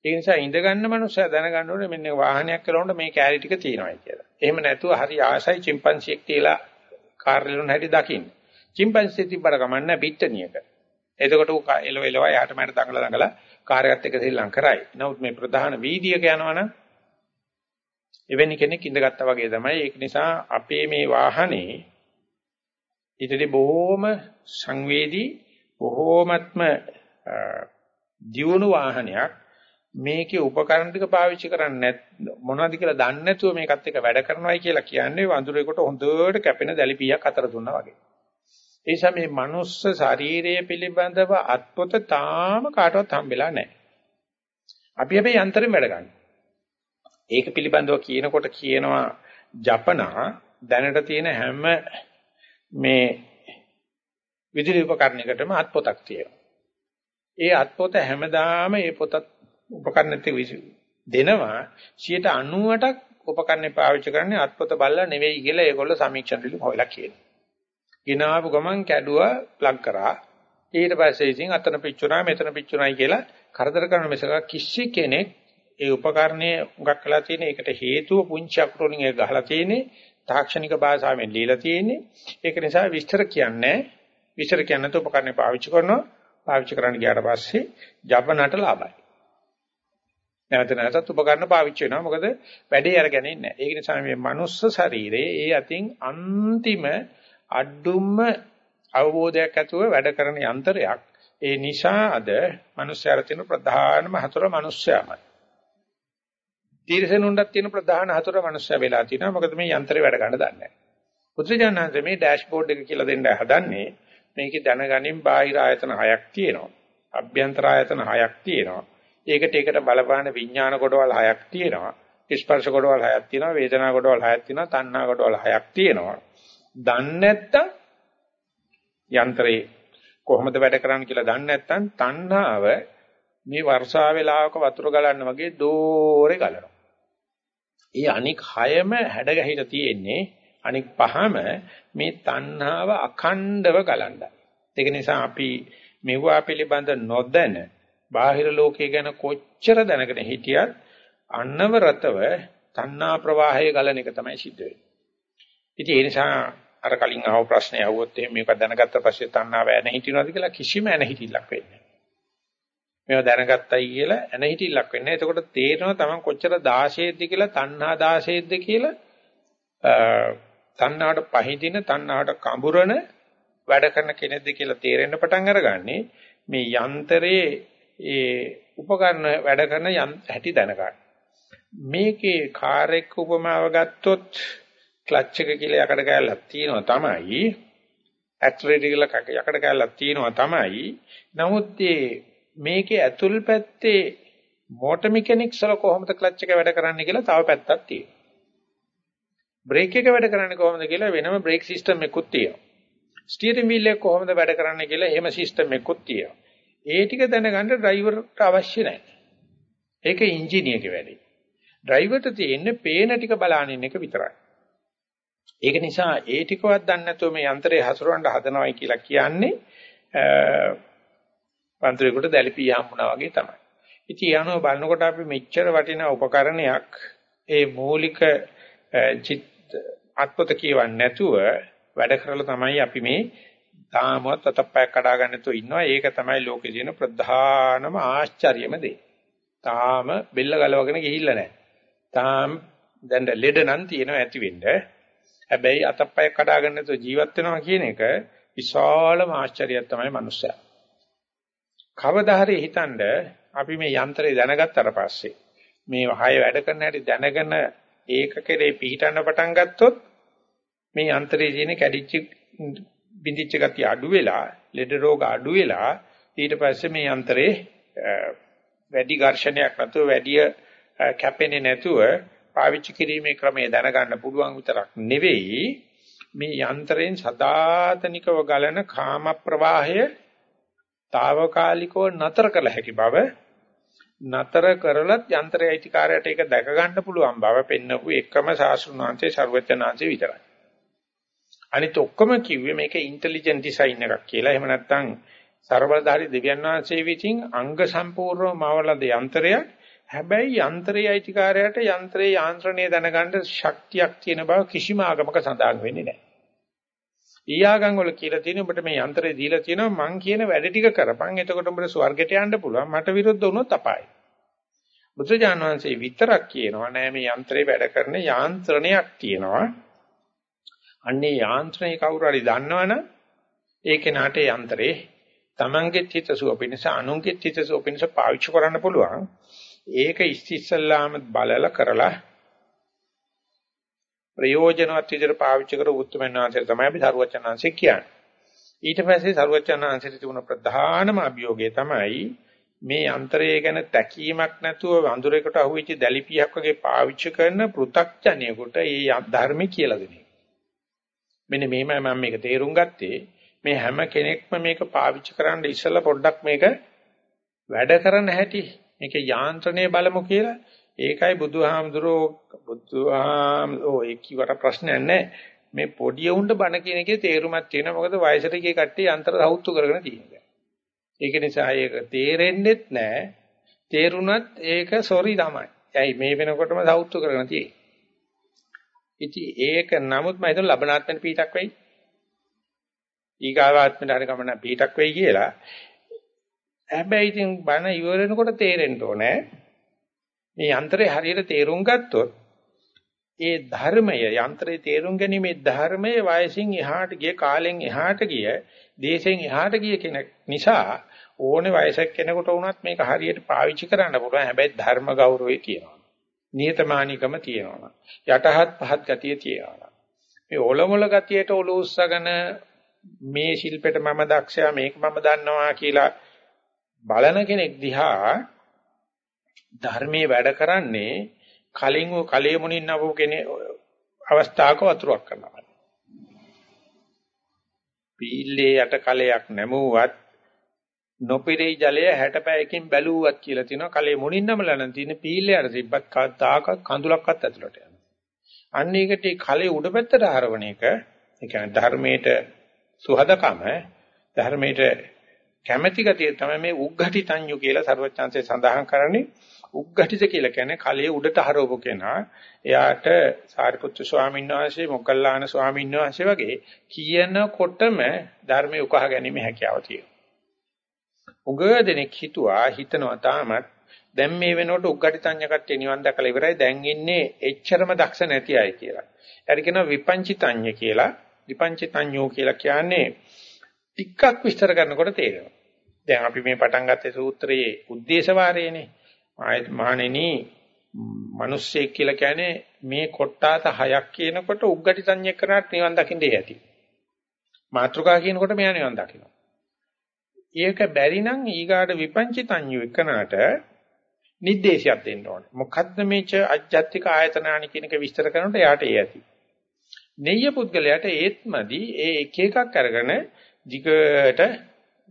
ඒ නිසා ඉඳ ගන්න මනුස්සයා දැනගන්න ඕනේ මෙන්න වාහනයක් කරනකොට මේ කැරි ටික තියෙනවා කියලා. එහෙම නැතුව හරි ආසයි චිම්පන්සියෙක් කියලා කාර් වලන හැටි දකින්න. චිම්පන්සි තිබ්බර කමන්නේ පිට්ටනියක. එතකොට ඌ එලව එලව යාට මට දඟල දඟල කාර් එකත් එක්ක සෙල්ලම් කරයි. නමුත් මේ ප්‍රධාන වීදියක යනවනම් එවැනි කෙනෙක් ඉඳගත්තා වගේ තමයි. ඒක නිසා අපේ මේ වාහනේ ඊටදී බොහොම සංවේදී බොහොමත්ම දියුණු වාහනයක් මේකේ උපකරණ ටික පාවිච්චි කරන්නේ මොනවද කියලා දන්නේ නැතුව මේකත් එක්ක වැඩ කරනවායි කියලා කියන්නේ වඳුරේකට හොඳට කැපෙන දැලිපියක් අතර දුන්නා වගේ. ඒ නිසා මේ මනුස්ස ශරීරය පිළිබඳව අත්පොත තාම කාටවත් හම්බෙලා නැහැ. අපි හැබැයි යන්ත්‍රයෙන් වැඩ ගන්නවා. ඒක පිළිබඳව කියනකොට කියනවා ජපනා දැනට තියෙන හැම මේ විදුලි උපකරණයකටම අත්පොතක් තියෙනවා. ඒ අත්පොත හැමදාම ඒ පොතත් උපකරණෙත් දෙනවා 90%ක් උපකරණේ පාවිච්චි කරන්නේ අත්පොත බලලා නෙවෙයි කියලා ඒගොල්ලෝ සමීක්ෂණ වලින් හොයලා කියනවා. ගිනාපු ගමන් කැඩුවා ප්ලග් කරා. ඊට පස්සේ ඉතින් අතන පිච්චුණා මෙතන පිච්චුණායි කියලා කරදර කරන මිසක කිසි කෙනෙක් ඒ උපකරණයේ උගක් කළා තියෙන එකට හේතුව පුංචි අකුරු වලින් ඒක ගහලා තියෙන්නේ තාක්ෂණික භාෂාවෙන් লীලා තියෙන්නේ. ඒක නිසා විස්තර කියන්නේ විස්තර කියන්නේ නැතුව උපකරණේ පාවිච්චි කරනවා. පාවිච්චි කරන්න ගියාට පස්සේ ජපනට ලාභයි. නැවත නැවතත් උපකරණ පාවිච්චි වෙනවා. මොකද වැඩේ අරගෙන ඉන්නේ නැහැ. ඒක නිසා මේ මනුස්ස ශරීරයේ ඒ අතින් අන්තිම අඩුම අවබෝධයක් ඇතුව වැඩ කරන යන්ත්‍රයක්. ඒ නිසා අද මනුස්සයර තියෙන ප්‍රධානම හතර මනුස්සයමයි. තීරසනුන්ට තියෙන ප්‍රධාන හතර මනුස්සය වෙලා තිනවා. මොකද මේ යන්ත්‍රේ වැඩ ගන්න දන්නේ නැහැ. පුත්‍රජානන්ත මේ ඩෑෂ්බෝඩ් එක කියලා දෙන්න හදන්නේ මේකේ දැනගනින් බාහිර ආයතන හයක් තියෙනවා. අභ්‍යන්තර ආයතන හයක් තියෙනවා. ඒකට ඒකට බලපාන විඥාන කොටවල් හයක් තියෙනවා. ස්පර්ශ කොටවල් හයක් තියෙනවා. වේදනා කොටවල් හයක් තියෙනවා. තණ්හා කොටවල් හයක් තියෙනවා. දන්නේ නැත්තම් යන්ත්‍රේ කොහොමද වැඩ කරන්නේ කියලා දන්නේ නැත්තම් තණ්හාව මේ වර්ෂා වේලාවක වතුර ගලන්න වගේ දෝරේ ගලනවා. ඒ අනික් හයම හැඩ ගැහිලා තියෙන්නේ අනික් පහම මේ තණ්හාව අඛණ්ඩව ගලන්නයි. ඒක නිසා අපි මෙවුවා පිළිබඳ නොදැන බාහිර ලෝකයේ ගැන කොච්චර දැනගෙන හිටියත් අනවරතව තණ්හා ප්‍රවාහයේ ගලන එක තමයි සිද්ධ වෙන්නේ. ඉතින් ඒ නිසා අර කලින් අහව ප්‍රශ්නේ අහුවොත් එහෙම මේක දැනගත්ත පස්සේ තණ්හාව ඇන හිටිනවද කියලා කිසිම ඇන හිටිල්ලක් වෙන්නේ නැහැ. මේවා දැනගත්තයි කියලා ඇන හිටිල්ලක් වෙන්නේ නැහැ. එතකොට තේරෙනවා තමන් කොච්චර 16ද කියලා තණ්හා 16ද කියලා තණ්හාවට පහඳින තණ්හාවට කඹරන වැඩ කරන කෙනෙක්ද කියලා තේරෙන්න පටන් අරගන්නේ මේ යන්ත්‍රයේ ඒ උපකරණ වැඩ කරන හැටි දැනගන්න. මේකේ කාර් එක්ක උපමාව ගත්තොත් ක්ලච් එක කියලා යකඩ කැල්ලක් තියෙනවා තමයි. ඇක්සලරේටර් කියලා යකඩ කැල්ලක් තියෙනවා තමයි. නමුත් මේකේ ඇතුල් පැත්තේ මෝටර් මෙකැනික්ස් වල කොහොමද ක්ලච් එක වැඩ කරන්නේ කියලා තව පැත්තක් තියෙනවා. බ්‍රේක් එක වැඩ කරන්නේ කොහොමද කියලා වෙනම බ්‍රේක් සිස්ටම් එකකුත් තියෙනවා. ස්ටියරින් වීල් එක කොහොමද වැඩ කරන්නේ කියලා එහෙම සිස්ටම් එකකුත් තියෙනවා. ඒ ටික දැනගන්න ඩ්‍රයිවර්ට අවශ්‍ය නැහැ. ඒක ඉංජිනේරගේ වැඩේ. ඩ්‍රයිවර්ට තියෙන්නේ පේන ටික බලනින් එක විතරයි. ඒක නිසා ඒ ටිකවත් දන්නේ නැතුව මේ යන්ත්‍රය හසුරවන්න හදනවයි කියලා කියන්නේ පන්තරේකට දැලිපිය හම්බුනා වගේ තමයි. ඉතින් යනවා බලනකොට අපි මෙච්චර වටිනා උපකරණයක් ඒ මූලික චිත් අත්පොත කියවන්නේ නැතුව වැඩ කරලා තමයි අපි මේ තාමත් අතප්පයක් කඩා ගන්න තු ඉන්නවා. ඒක තමයි ලෝකේ තියෙන ප්‍රධානම ආශ්චර්යම දේ. තාම බෙල්ල ගලවගෙන ගිහිල්ලා නැහැ. තාම දැන් ලෙඩ නම් තියෙනවා ඇති වෙන්න. හැබැයි අතප්පයක් කඩා ගන්න තු ජීවත් වෙනවා කියන එක විශාලම ආශ්චර්යයක් තමයි මනුස්සයා. කවදා හරි හිතනද අපි මේ යන්ත්‍රය දැනගත්තට පස්සේ මේ වහය වැඩ කරන හැටි දැනගෙන ඒක කෙරේ පිහිටන්න පටන් ගත්තොත් මේ යන්ත්‍රයේ තියෙන කැඩිච්ච බිඳිච්ච ගතිය අඩු වෙලා ලෙඩ රෝග අඩු වෙලා ඊට පස්සේ මේ යන්ත්‍රේ වැඩි ඝර්ෂණයක් නැතුව වැඩි කැපෙන්නේ නැතුව පාවිච්චි කිරීමේ ක්‍රමය දැනගන්න පුළුවන් විතරක් නෙවෙයි. මේ යන්ත්‍රයෙන් සදාතනිකව ගලන කාම ප්‍රවාහය తాවකාලිකව නතර කළ හැකි බව නතර කරලත් යන්ත්‍රයේ අයිතිකාරයට ඒක දැක ගන්න පුළුවන් බව පෙන්වපු එකම සාස්ෘණාංශයේ ਸਰවඥාංශය විතරයි. අනිත ඔක්කොම කිව්වේ මේක ඉන්ටෙලිජන්ට් ඩිසයින් එකක් කියලා. එහෙම නැත්නම් ਸਰබලධාරි දෙවියන් වහන්සේ විසින් අංග සම්පූර්ණව මවලද යන්ත්‍රයක්. හැබැයි යන්ත්‍රයේ අයිතිකාරයට යන්ත්‍රයේ යාන්ත්‍රණය දැනගන්න ශක්තියක් තියෙන බව කිසිම ආගමක සඳහන් වෙන්නේ නැහැ. ඊයාගම් වල කියලා තියෙන ඔබට මේ යන්ත්‍රය දීලා තියෙනවා මං කියන වැඩ ටික කරපන් එතකොට ඔබට ස්වර්ගයට යන්න පුළුවන් මට විරුද්ධ වුණොත් අපායයි. බුදුජානක වහන්සේ විතරක් කියනවා නෑ මේ යන්ත්‍රේ වැඩ කරන යාන්ත්‍රණයක් තියෙනවා. අන්නේ යාන්ත්‍රණය කවුරු හරි දන්නවනම් ඒ කෙනාට යන්ත්‍රේ තමන්ගේ හිතසුව පිණිස අනුන්ගේ හිතසුව පිණිස පාවිච්චි කරන්න පුළුවන්. ඒක ඉස්තිස්සල්ලාම බලලා කරලා ප්‍රයෝජනවත් විදිහට පාවිච්චි කර උත්තරමනාංශය තමයි අපි සරුවචනාංශය කියන්නේ. ඊට පස්සේ සරුවචනාංශයට තිබුණ ප්‍රධානම අභියෝගය තමයි මේ අන්තරය ගැන තැකීමක් නැතුව වඳුරේකට අහුවෙච්ච දැලිපියක් වගේ පාවිච්චි කරන පෘ탁ජනියෙකුට ඒ ධර්ම කියලා දෙන එක. මෙන්න මෙහෙමයි මම මේක තේරුම් ගත්තේ. මේ හැම කෙනෙක්ම මේක පාවිච්චි කරන්න ඉස්සෙල්ලා පොඩ්ඩක් මේක වැඩ කරන හැටි මේක යාන්ත්‍රණය බලමු කියලා ඒකයි බුදුහාමුදුරෝ බුදුහාම ඕ ඒ කිවට ප්‍රශ්නයක් නැහැ. මේ පොඩි උණ්ඩ බණ කියන එකේ තේරුමක් තියෙනවා. මොකද වයසට ගිය කට්ටිය අන්තර සෞතු කරගෙන තියෙනවා. ඒක නිසා ඒක තේරෙන්නෙත් නැහැ. තේරුණත් ඒක සොරි තමයි. ඇයි මේ වෙනකොටම සෞතු කරගෙන තියෙන්නේ. ඉතින් ඒක නමුත් මම හිතන ලබනාත්මෙන් පීටක් වෙයි. ඊගාවාත්මෙන් හරි ගමන පීටක් වෙයි කියලා. හැබැයි ඉතින් බණ ඉවර වෙනකොට තේරෙන්න ඕනේ. මේ යන්ත්‍රය හරියට තේරුම් ගත්තොත් ඒ ධර්මය යන්ත්‍රයේ තේරුම් ගැනීමේ ධර්මයේ වයසින් එහාට ගිය කාලෙන් එහාට ගිය දේශෙන් එහාට ගිය කෙනෙක් නිසා ඕනේ වයසක කෙනෙකුට වුණත් මේක හරියට පාවිච්චි කරන්න පුළුවන් හැබැයි ධර්ම ගෞරවය තියෙනවා නියතමානිකම තියෙනවා යටහත් පහත් ගතිය තියෙනවා මේ ඔලොමල ගතියට ඔලු උස්සගෙන මේ ශිල්පෙට මම දක්ෂයා මේක මම දන්නවා කියලා බලන කෙනෙක් දිහා ධර්මයේ වැඩ කරන්නේ කලින් කලයේ මුණින් ආපු කෙනේ අවස්ථාවක වතුරක් කරනවා. පීල්ලේ යට කලයක් නැමුවත් නොපිරේ ජලය 60 පැයකින් බැලුවත් කියලා තියෙනවා කලයේ මුණින් නමලන තියෙන පීල්ලේ අර තිබ්බත් කතාක කඳුලක්වත් ඇතුළට යනවා. අන්න ඒකට කලයේ උඩ පැත්තට හරවන එක ඒ කියන්නේ ධර්මයට සුහදකම ධර්මයට කැමැති ගතිය තමයි මේ උග්ඝටි තඤ්ඤු කියලා සර්වචාන්සේ සඳහන් කරන්නේ උග්ගටිත කියලා කියන්නේ කලයේ උඩට හරවපු කෙනා. එයාට සාරිපුත්තු ස්වාමීන් වහන්සේ, මොග්ගල්ලාන ස්වාමීන් වහන්සේ වගේ කියනකොටම ධර්මයේ උකහා ගැනීම හැකියාව තියෙනවා. උගදෙනෙක් හිතුවා හිතනවා තාමත් දැන් මේ වෙනකොට උග්ගටිතඤ්ඤ කට්ටිය නිවන් දැකලා ඉවරයි දැන් ඉන්නේ එච්චරම දක්ෂ නැති අය කියලා. ඒකට කියනවා විපංචිතඤ්ඤ කියලා. විපංචිතඤ්ඤෝ කියලා කියන්නේ ටිකක් විස්තර කරනකොට තේරෙනවා. දැන් අපි මේ පටන් ගත්තේ සූත්‍රයේ ಉದ್ದೇಶ වාරයේනේ. ආයත් මහණෙනි මිනිස්සෙක් කියලා කියන්නේ මේ කොට්ටාත හයක් කියනකොට උග්ගටි සංඥා කරනාට නිවන් දකින්න ඇති. මාත්‍රිකා කියනකොට මෙයා නිවන් දකිනවා. ඒක බැරි නම් ඊගාට විපංචිතඤ්ඤු එකනට නිर्देशයක් දෙන්න ඕනේ. මොකද්ද මේ ච අජ්ජත්තික ආයතනානි කියන එක විස්තර කරනකොට එයාට ඒ ඇති. නෙය්‍ය පුද්ගලයාට ඒත්මදී ඒ එක එකක් අරගෙන දිගට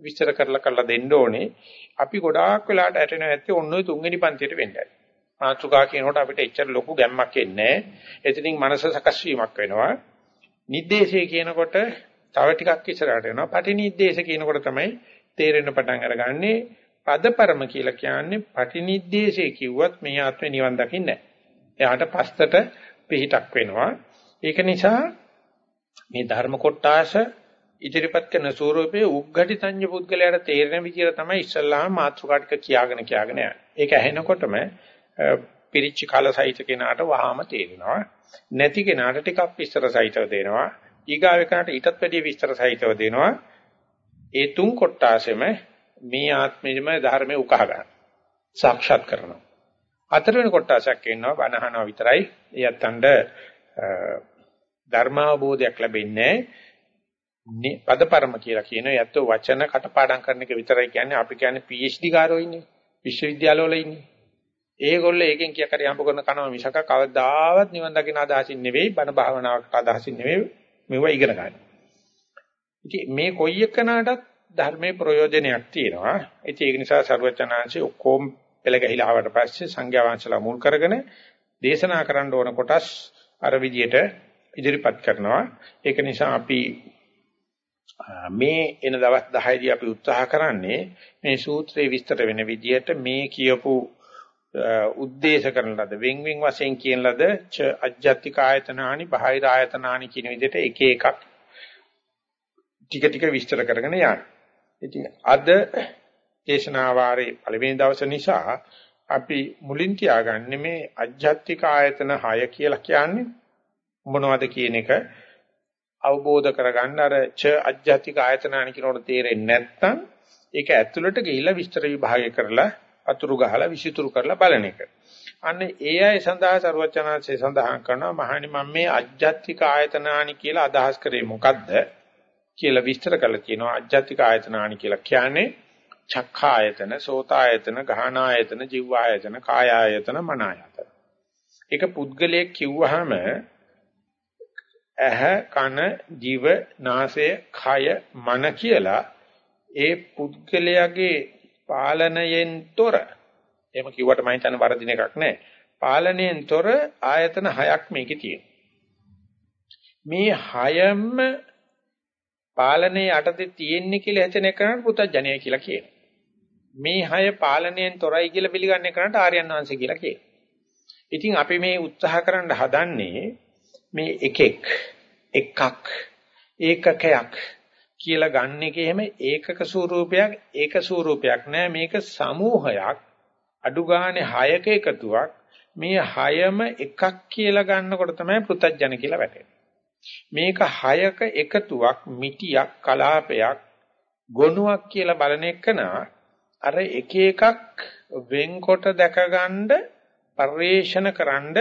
විස්තර කරලා කරලා දෙන්න ඕනේ. අපි ගොඩාක් වෙලාට ඇටෙන ඇත්තේ ඔන්න ඔය තුන්වෙනි පන්තියට වෙන්නේ. මාතුකා කියනකොට අපිට එච්චර ලොකු ගැම්මක් එන්නේ නැහැ. එතනින් මනස සකස් වීමක් වෙනවා. නිर्देशය කියනකොට තව ටිකක් ඉස්සරහට යනවා. පටිනිर्देश කියනකොට තමයි තේරෙන පටන් අරගන්නේ පදපරම කියලා කියන්නේ පටිනිද්දේශය කිව්වත් මේ ආත්මේ නිවන් දකින්නේ නැහැ. එයාට පස්සට පිහිටක් වෙනවා. ඒක නිසා මේ ධර්ම කොටාස ඉදිරිපත් කරන ස්වරූපයේ උග්ගටි සංඤ්ඤ පුද්ගලයාට තේරෙන විදිහට තමයි ඉස්සල්ලාම මාත්‍රකාටික කියාගෙන කියාගෙන යන්නේ. ඒක ඇහෙනකොටම පිරිච්ච කලසහිත කෙනාට වහාම තේරෙනවා. නැති කෙනාට ටිකක් විස්තර සහිතව දෙනවා. ඊගාව එකට ඊටත් වැඩිය විස්තර සහිතව දෙනවා. ඒ තුන් කොටාසෙම මේ ආත්මෙම ධර්මයේ උකහා ගන්න. සාක්ෂාත් කරනවා. හතරවෙනි කොටසක් ඉන්නවා බණහනවා විතරයි. එයත්ඳ ධර්මාවබෝධයක් ලැබෙන්නේ පදපරම කියලා කියන යැත්ත වචන කටපාඩම් කරන එක විතරයි කියන්නේ අපි කියන්නේ PhD කාරෝ ඉන්නේ විශ්වවිද්‍යාලවල ඉන්නේ ඒගොල්ලෝ ඒකෙන් කිය කරේ හම්බ කරන කනවා මිසක කවදාවත් නිවන් දකින්න අදහසින් නෙවෙයි බණ භාවනාවකට අදහසින් නෙවෙයි මෙව ඉගෙන ගන්න. ඉතින් මේ කොයි එකනටත් ධර්මයේ ප්‍රයෝජනයක් තියෙනවා. ඉතින් ඒක නිසා සර්වචනාංශي ඔක්කොම පෙළ ගැහිලා ආවට පස්සේ සංඝයා වහන්සේලා මුල් කරගෙන දේශනා කරන්න ඕන කොටස් අර විදියට ඉදිරිපත් කරනවා. ඒක නිසා අපි මේ එන දවස් 10 දී අපි උත්සාහ කරන්නේ මේ සූත්‍රයේ විස්තර වෙන විදියට මේ කියපු උද්දේශ කරන ලද වෙන් වෙන් වශයෙන් කියන ලද ච අජ්ජත්තික ආයතනානි බාහිර ආයතනානි කියන විදිහට එක එකක් ටික ටික විස්තර කරගෙන යන්න. ඉතින් අද දේශනාවාරේ පළවෙනි දවස නිසා අපි මුලින් තියාගන්නේ මේ අජ්ජත්තික ආයතන 6 කියලා කියන්නේ මොනවද කියන එක අවබෝධ කරගන්න අර ච අජ්ජත්තික ආයතනානි කියනකොට තේරෙන්නේ නැත්නම් ඒක ඇතුළට ගිහිල්ලා විස්තර විභාගය කරලා අතුරු ගහලා විසිතුරු කරලා බලන එක. අන්න ඒ අය සඳහා ਸਰවචනාංශය සඳහන් කරනවා මහණනි මම මේ අජ්ජත්තික ආයතනානි කියලා අදහස් කරේ මොකද්ද කියලා විස්තර කරලා තියෙනවා අජ්ජත්තික ආයතනානි කියලා කියන්නේ චක්ඛායතන, සෝතායතන, ගහනායතන, ජීවායතන, කායායතන, මනායතන. ඒක පුද්ගලයෙක් කිව්වහම ඇහ, කන, දිව, නාසය, කය, මන කියලා ඒ පුද්ගලයාගේ පාලනයෙන් තොර එහෙම කිව්වට මම හිතන්නේ වරදින එකක් නෑ. පාලනයෙන් තොර ආයතන හයක් මේකේ තියෙනවා. මේ හයම පාලනයේ යටතේ තියෙන්නේ කියලා හිතන එකනට පුතඥය කියලා කියනවා. මේ හය පාලනයෙන් තොරයි කියලා පිළිගන්න එකනට ආර්යයන් වහන්සේ කියලා කියනවා. ඉතින් අපි මේ උත්සාහ කරන්න හදන්නේ මේ එකෙක් එකක් ඒකකයක් කියලා ගන්න එකේ හැම ඒකක ස්වරූපයක් ඒක ස්වරූපයක් නෑ මේක සමූහයක් අඩු ගානේ 6ක එකතුවක් මේ 6ම එකක් කියලා ගන්නකොට තමයි පෘථජන කියලා වැටෙන්නේ මේක 6ක එකතුවක් මිටියක් කලාපයක් ගොනුවක් කියලා බලන එකනා අර එක එකක් වෙන්කොට දැකගන්න පරිේශන කරන්න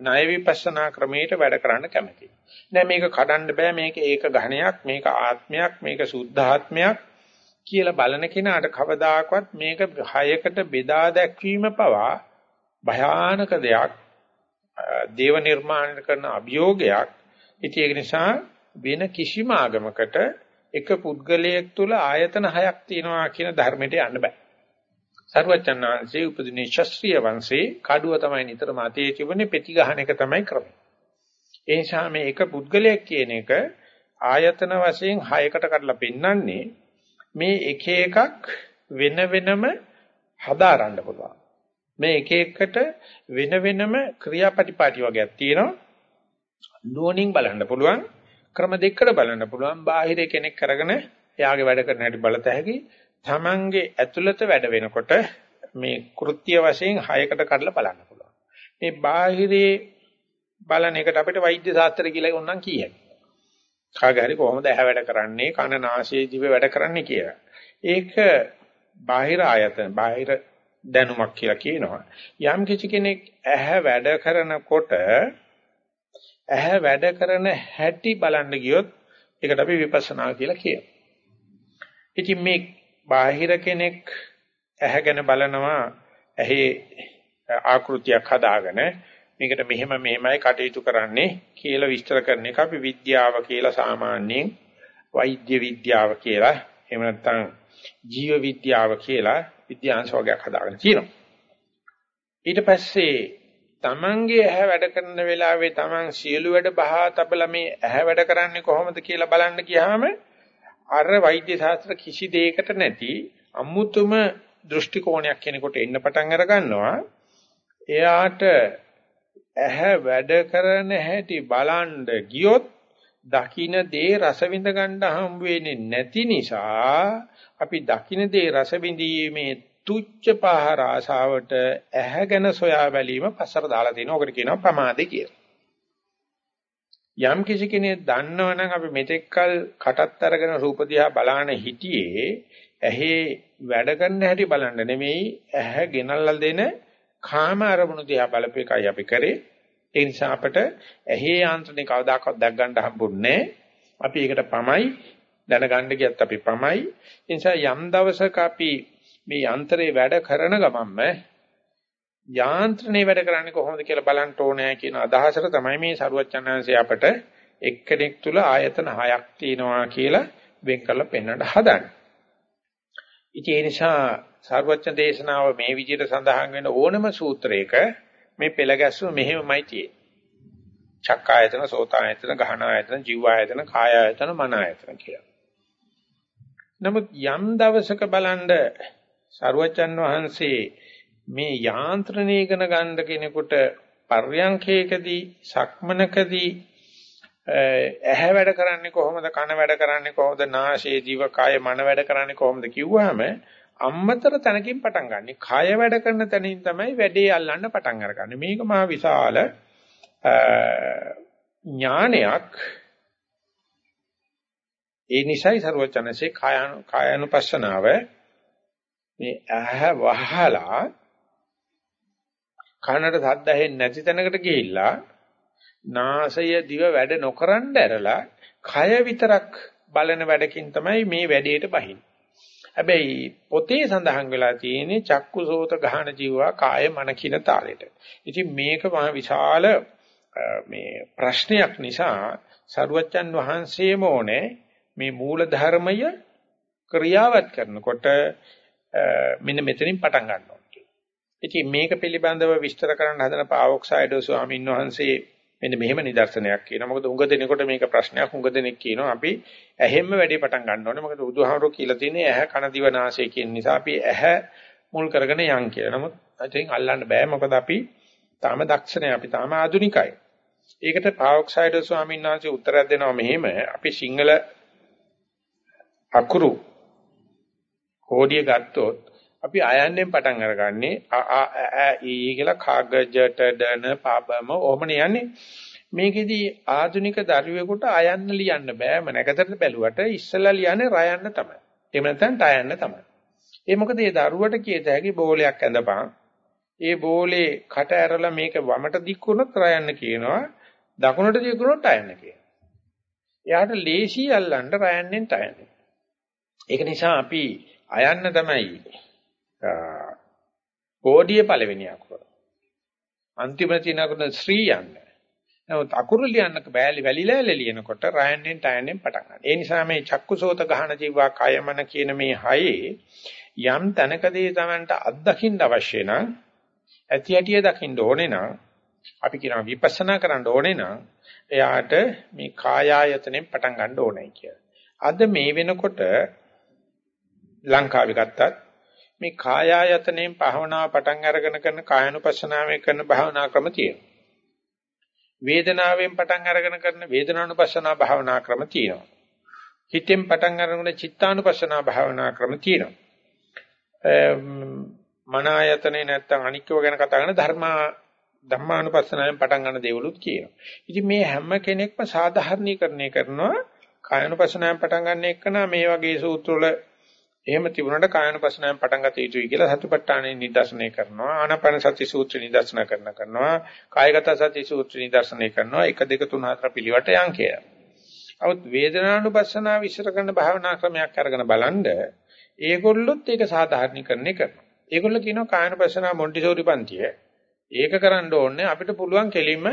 ණය විපස්සනා ක්‍රමයට වැඩ කරන්න කැමතියි. නෑ මේක කඩන්න බෑ මේක ඒක ඝණයක් මේක ආත්මයක් මේක සුද්ධාත්මයක් කියලා බලන කෙනාට කවදාකවත් මේක හයකට බෙදා දැක්වීම පවා භයානක දෙයක් දේව නිර්මාණය කරන අභියෝගයක්. ඉතින් ඒක නිසා වෙන කිසිම ආගමකට එක පුද්ගලයෙක් තුල ආයතන හයක් තියෙනවා කියන ධර්මයට යන්න බෑ. සර්වචන්නාංශයේ උපදිනේ ශාස්ත්‍රීය වංශේ කඩුව තමයි නිතරම අතේ තිබුණේ පෙති ගහන එක තමයි ක්‍රමය. ඒ නිසා මේ එක පුද්ගලයෙක් කියන එක ආයතන වශයෙන් හයකට කඩලා පෙන්වන්නේ මේ එක එකක් වෙන වෙනම හදාරන්න පුළුවන්. මේ එක එකට වෙන වෙනම ක්‍රියාපටිපාටි වගේක් තියෙනවා. නුවණින් බලන්න පුළුවන්. ක්‍රම දෙකකට බලන්න පුළුවන්. බාහිර කෙනෙක් කරගෙන එයාගේ වැඩ කරන හැටි බලත හැකි. Tamange ඇතුළත වැඩ වෙනකොට මේ කෘත්‍ය වශයෙන් හයකට කඩලා බලන්න පුළුවන්. මේ බාහිරේ බලන එකට අපිට වෛද්‍ය ශාස්ත්‍රය කියලා ඕනනම් කියයි. කාගේ හරි කොහොමද ඇහැ වැඩ කරන්නේ, කන නාසය දිව වැඩ කරන්නේ කියලා. ඒක බාහිර ආයතන, බාහිර දැනුමක් කියලා කියනවා. යම් කිසි කෙනෙක් ඇහැ වැඩ කරනකොට ඇහැ වැඩ කරන හැටි බලන්න ගියොත් ඒකට අපි විපස්සනා කියලා කියනවා. ඉතින් මේ බාහිර කෙනෙක් ඇහැ ගැන බලනවා ඇහි ආකෘතියක් හදාගෙන මේකට මෙහෙම මෙහෙමයි කටයුතු කරන්නේ කියලා විස්තර කරන එක අපි විද්‍යාව කියලා සාමාන්‍යයෙන් වෛද්‍ය විද්‍යාව කියලා එහෙම නැත්නම් ජීව විද්‍යාව කියලා විද්‍යාංශ වර්ගයක් හදාගෙන තියෙනවා. ඊට පස්සේ තමන්ගේ ඇහැ වැඩ කරන වෙලාවේ තමන් සියලු වැඩ බහා තබලා මේ ඇහැ වැඩ කරන්නේ කොහොමද කියලා බලන්න ගියාම අර වෛද්‍ය ශාස්ත්‍ර කිසි දෙයකට නැති අමුතුම දෘෂ්ටි කෝණයක් කෙනෙකුට එන්න පටන් අර ගන්නවා. එයාට ඇහැ වැඩ කරන හැටි බලන්න ගියොත් දකින්න දේ රස විඳ ගන්න හම් වෙන්නේ නැති නිසා අපි දකින්න දේ රස විඳීමේ තුච්ච පහර ආසාවට ඇහැගෙන සොයා බැලීම පස්සට දාලා තිනවා. ඔකට කියනවා ප්‍රමාදේ කියලා. යම් කිසි කෙනෙක් දන්නවනම් අපි මෙතෙක්කල් කටත් අරගෙන රූප දිහා බලාන හිටියේ ඇහි වැඩ කරන හැටි බලන්න නෙමෙයි ඇහැ ගෙනල්ලා දෙන කාම අරමුණු දිහා බලපේකයි අපි කරේ. ඒ නිසා අපට ඇහි යාන්ත්‍රණේ කවදාකවත් දැක් ගන්න හම්බුන්නේ අපි ඒකට පමයි දැනගන්න ගියත් අපි පමයි. ඒ නිසා යම් දවසක අපි මේ යන්ත්‍රේ වැඩ කරන ගමන්ම යාන්ත්‍රණේ වැඩ කරන්නේ කොහොමද කියලා බලන්න ඕනේ කියන අදහසට තමයි මේ සරුවච්චන්හන්සේ අපට එක්කෙනෙක් තුල ආයතන හයක් තියෙනවා කියලා වෙන් කරලා පෙන්වන්න හදන්නේ. ඉතින් ඒ නිසා සරුවච්චන් දේශනාව මේ විදිහට සඳහන් වෙන ඕනම සූත්‍රයක මේ පෙළ ගැස්ම මෙහෙමමයි තියෙන්නේ. චක්කායතන, සෝතායතන, ගහනායතන, ජීවායතන, කායායතන, මනායතන කියලා. නමුත් යම් දවසක බලන්න සරුවචන් වහන්සේ මේ යාන්ත්‍රණය ඉගෙන ගන්න කෙනෙකුට පර්යංකේකදී සක්මනකදී ඇහැ වැඩ කරන්නේ කොහොමද කන වැඩ කරන්නේ කොහොමද නාසය දිව කය මන වැඩ කරන්නේ කොහොමද කිව්වහම අම්මතර තැනකින් පටන් ගන්න. කය වැඩ කරන තැනින් තමයි වැඩේ අල්ලන්න පටන් අරගන්නේ. මේක මා විශාල ඥානයක්. ඒ නිසයි ਸਰවචනසේ කායනු කායනුපස්සනාව මේ ඇහ වහලා කනට සද්ද ඇහෙන්නේ නැති තැනකට ගිහිල්ලා නාසය දිව වැඩ නොකරන්න ඇරලා කය විතරක් බලන වැඩකින් තමයි මේ වැඩේට බහින්නේ. හැබැයි පොතේ සඳහන් වෙලා තියෙන්නේ චක්කුසෝත ගහන ජීවා කාය මන කින තාලෙට. ඉතින් මේක මහ විශාල මේ ප්‍රශ්නයක් නිසා සරුවච්චන් වහන්සේම ඕනේ මේ මූල ධර්මය ක්‍රියාවත් කරනකොට මෙන්න මෙතනින් පටන් ගන්නවා. ඉතින් මේක පිළිබඳව විස්තර කරන්න හදන පාවොක්සයිඩෝ ස්වාමීන් වහන්සේ මෙන්න මෙහෙම නිදර්ශනයක් කියනවා. මොකද උඟ දෙනකොට මේක ප්‍රශ්නයක් උඟ දෙනෙක් කියනවා අපි ඇහෙම්ම වැඩි පටන් ගන්න ඕනේ. මොකද බුදුහාමුදුරුවෝ කියලා තියෙන්නේ ඇහැ කන දිව නාසය කියන නිසා අපි ඇහැ මුල් කරගෙන යන් කියලා. නමුත් ඉතින් අල්ලන්න බෑ. මොකද අපි තාම දක්ෂ නැහැ. අපි තාම ආධුනිකයි. ඒකට පාවොක්සයිඩෝ ස්වාමීන් වහන්සේ උත්තරයක් දෙනවා මෙහෙම අපි සිංහල අකුරු කෝඩිය ගත්තොත් අපි අයන්නෙන් පටන් අරගන්නේ අ ආ ඈ ඊ කියලා කාගජට දන පබම ඕමනේ යන්නේ. මේකෙදි ආධුනික දරුවෙකුට අයන්න ලියන්න බෑ. මනකතරට බැලුවට ඉස්සලා ලියන්නේ රයන්න තමයි. එහෙම නැත්නම් ටයන්න තමයි. ඒ මොකද ඒ දරුවට කියත හැකි බෝලයක් ඇඳපන්. ඒ බෝලේ කට ඇරලා මේක වමට දික් වුණොත් රයන්න කියනවා. දකුණට දික් වුණොත් ටයන්න කියනවා. එයාට ලේසි අල්ලන්න රයන්නෙන් ටයන්නේ. ඒක නිසා අපි අයන්න තමයි කෝඩිය පළවෙනි අකුර. අන්තිම තියෙන අකුර ශ්‍රී යන්න. නමුත් අකුරු ලියන්න බෑලි වැලිලා ලියනකොට රයන්ෙන් ටයන්ෙන් පටන් ගන්නවා. ඒ නිසා මේ චක්කුසෝත ගහන ජීවා කයමන කියන මේ හයේ යම් තැනකදී Tamanට අත්දකින්න අවශ්‍ය නම් ඇති ඇටිය දකින්න ඕනේ නම් අපි කියනවා විපස්සනා කරන්න ඕනේ නම් එයාට මේ කායායතනෙන් පටන් ගන්න ඕනේ කියලා. අද මේ වෙනකොට ලංකාවේ ගත්තත් මේ කායායතනෙන් භාවනාව පටන් අරගෙන කරන කායानुපස්සනාවෙන් කරන භාවනා ක්‍රම තියෙනවා. වේදනාවෙන් පටන් අරගෙන කරන වේදනානුපස්සනා භාවනා ක්‍රම තියෙනවා. හිතෙන් පටන් අරගෙන චිත්තානුපස්සනා භාවනා ක්‍රම තියෙනවා. මන ආයතනේ නැත්තම් අනික්කව ගැන කතා කරන ධර්මා ධම්මානුපස්සනාවෙන් පටන් ගන්න දේවලුත් කියනවා. ඉතින් මේ හැම කෙනෙක්ම සාධාරණීකරණය කරනවා කායනුපස්සනාවෙන් පටන් ගන්න එකන මේ වගේ සූත්‍රවල එහෙම තිබුණාට කායනුපස්සනාවෙන් පටන් ගත යුතුයි කියලා සතිපට්ඨානෙ නිදර්ශනය කරනවා ආනාපාන සති සූත්‍ර නිදර්ශන කරන කරනවා කායගත සති සූත්‍ර නිදර්ශනය කරනවා 1 2 3 4 පිළිවෙලට යන් කියලා. අවුත් වේදනානුපස්සනාව විශ්ල කරන භාවනා ක්‍රමයක් අරගෙන බලනද ඒගොල්ලොත් ඒක සාධාරණීකරණය කරනවා. ඒගොල්ලෝ කියනවා කායනුපස්සනාව මොන්ටිසෝරි පන්තිය. ඒක කරන්න ඕනේ අපිට පුළුවන් කෙලින්ම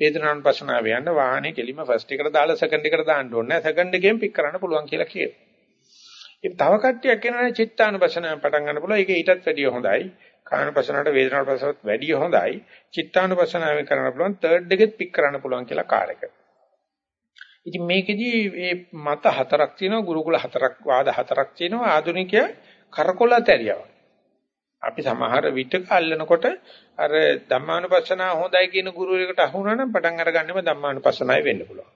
වේදනානුපස්සනාව යන්න වාහනේ කෙලින්ම ෆස්ට් එකට දාලා සෙකන්ඩ් එකට දාන්න ඕනේ නැහැ. සෙකන්ඩ් එකෙන් පික් කරන්න පුළුවන් කියලා කියනවා. ඉතින් තව කට්ටියක් කියනවානේ චිත්තානුපස්සනාවෙන් පටන් ගන්න පුළුවන්. ඒක ඊටත් වැඩිය හොඳයි. කායනුපස්සනාවට වේදනානුපස්සනාවට වැඩිය හොඳයි. චිත්තානුපස්සනාවෙන් කරන්න පුළුවන් තර්ඩ් එකෙත් පික් කරන්න පුළුවන් කියලා කාර් එක. ඉතින් මේකෙදී මේ මත හතරක් තියෙනවා ගුරුකුල හතරක් වාද හතරක් තියෙනවා ආධුනිකය කරකොලතරියව. අපි සමහර විටක අල්ලනකොට අර ධම්මානුපස්සනාව හොඳයි කියන ගුරුවරයෙකුට අහුණා නම් පටන් අරගන්නෙම ධම්මානුපස්සනාවයි වෙන්න පුළුවන්.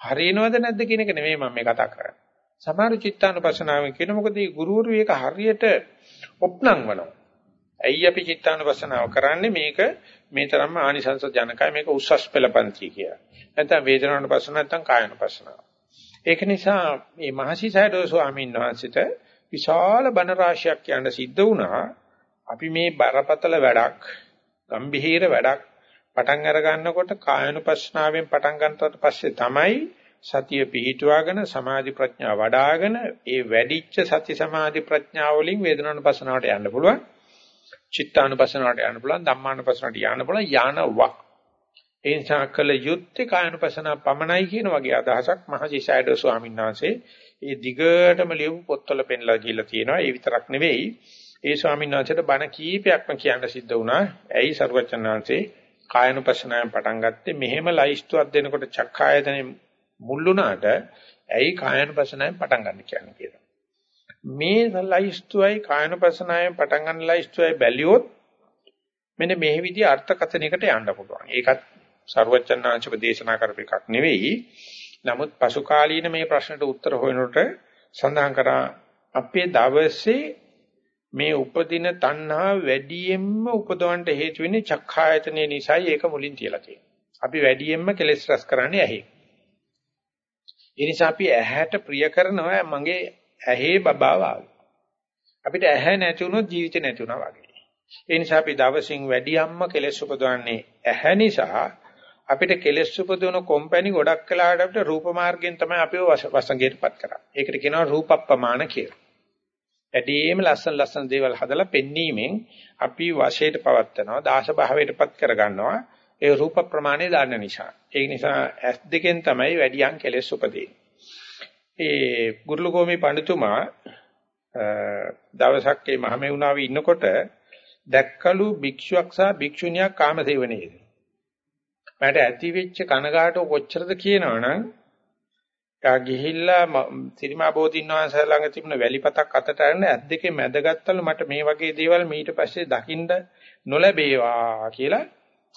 හරියනවද නැද්ද කියන එක නෙමෙයි මම මේ කතා කරන්නේ. සමහර චිත්තානුපස්සනාවෙන් කියන මොකද මේ ගුරුවරු ඒක හරියට ඔප්නංවනවා. ඇයි අපි චිත්තානුපස්සනාව කරන්නේ මේක මේ තරම්ම ආනිසංස ජනකයි මේක උස්සස් පෙළපන්ති කියලා. නැත්නම් වේදනානුපස්සන නැත්නම් කායනුපස්සනාව. ඒක නිසා මේ මහසිසයඩෝ ස්වාමීන් වහන්සේට විශාල බණ රාශියක් කියන්න සිද්ධ වුණා. අපි මේ බරපතල වැඩක්, ගම්භීර වැඩක් පටන් අර ගන්නකොට කායනුපස්සනාවෙන් පටන් ගන්නවට පස්සේ තමයි සතිය පිහිටුවාගෙන සමාධි ප්‍රඥා වඩ아가න ඒ වැඩිච්ච සති සමාධි ප්‍රඥා වලින් වේදනානුපස්සනාවට යන්න පුළුවන්. චිත්තානුපස්සනාවට යන්න පුළුවන්, ධම්මානුපස්සනාවට යන්න පුළුවන් යනවා. ඒ නිසා කළ යුත්තේ කායනුපස්සනා පමණයි කියන වගේ අදහසක් මහජීසයඩෝ ස්වාමීන් වහන්සේ ඒ දිගටම ලියපු පොත්වල පෙන්ලා කියලා තියෙනවා. ඒ විතරක් නෙවෙයි. ඒ ස්වාමීන් වහන්සේට බණ කීපයක්ම කියන්න සිද්ධ වුණා. ඇයි සරුවචනාංශේ කායනුපස්සනාවෙන් පටන් ගත්තේ මෙහෙම ලයිස්තුවක් දෙනකොට චක්කායතනෙ මුල්ුණාට ඇයි කායනුපස්සනාවෙන් පටන් ගන්න කියන්නේ කියලා. මේ ලයිස්තුවයි කායනුපස්සනාවෙන් පටන් ගන්න ලයිස්තුවයි බැලියොත් මෙන්න මේ විදිහ අර්ථකථනයකට යන්න පුළුවන්. ඒකත් සරුවචනාංශ ප්‍රදේශනා කරපු එකක් නෙවෙයි. නමුත් පසු කාලීන මේ ප්‍රශ්නට උත්තර හොයනකොට සඳහන් කරා අපේ දවසේ මේ උපදින තණ්හා වැඩියෙන්ම උපදවන්න හේතු වෙන්නේ චක්ඛායතනෙ නිසායි ඒක මුලින් තියලා තියෙන්නේ. අපි වැඩියෙන්ම කෙලස් රස කරන්නේ ඇහි. ඒ නිසා අපි ඇහැට ප්‍රිය කරනවා මගේ ඇහි බබා වාගේ. අපිට ඇහැ නැති වුණොත් ජීවිතේ නැති වුණා වගේ. ඒ නිසා අපි දවසින් වැඩියෙන්ම කෙලස් උපදවන්නේ ඇහැ නිසා අපිට කෙලෙස් උපදවන කොම්පැනි ගොඩක් කලාට අපිට රූප මාර්ගයෙන් තමයි අපිව වසඟයටපත් කරන්නේ. ඒකට කියනවා රූපප්පමාන කියලා. ඇදීම ලස්සන ලස්සන දේවල් හදලා පෙන්වීමෙන් අපි වශයට පවත්නවා, දාස භාවයටපත් කරගන්නවා. ඒ රූප ප්‍රමාණය දාන්න නිසා. ඒ නිසා ඇස් දෙකෙන් තමයි වැඩියන් කෙලෙස් උපදින්නේ. ඒ ගුරුලගෝමි පඬිතුමා දවසක් මේ මහමෙවුනාවේ ඉන්නකොට දැක්කලු භික්ෂුවක් සහ භික්ෂුණියක් කාමසේවනයේදී මට ඇති වෙච්ච කනගාටුව කොච්චරද කියනවනම් යා ගිහිල්ලා සිරිමා බෝධින් වහන්සේ ළඟ තිබුණ වැලිපතක් අතට අරගෙන ඇස් දෙකේ මැදගත්තලු මට මේ වගේ දේවල් ඊට පස්සේ දකින්න නොලැබේවා කියලා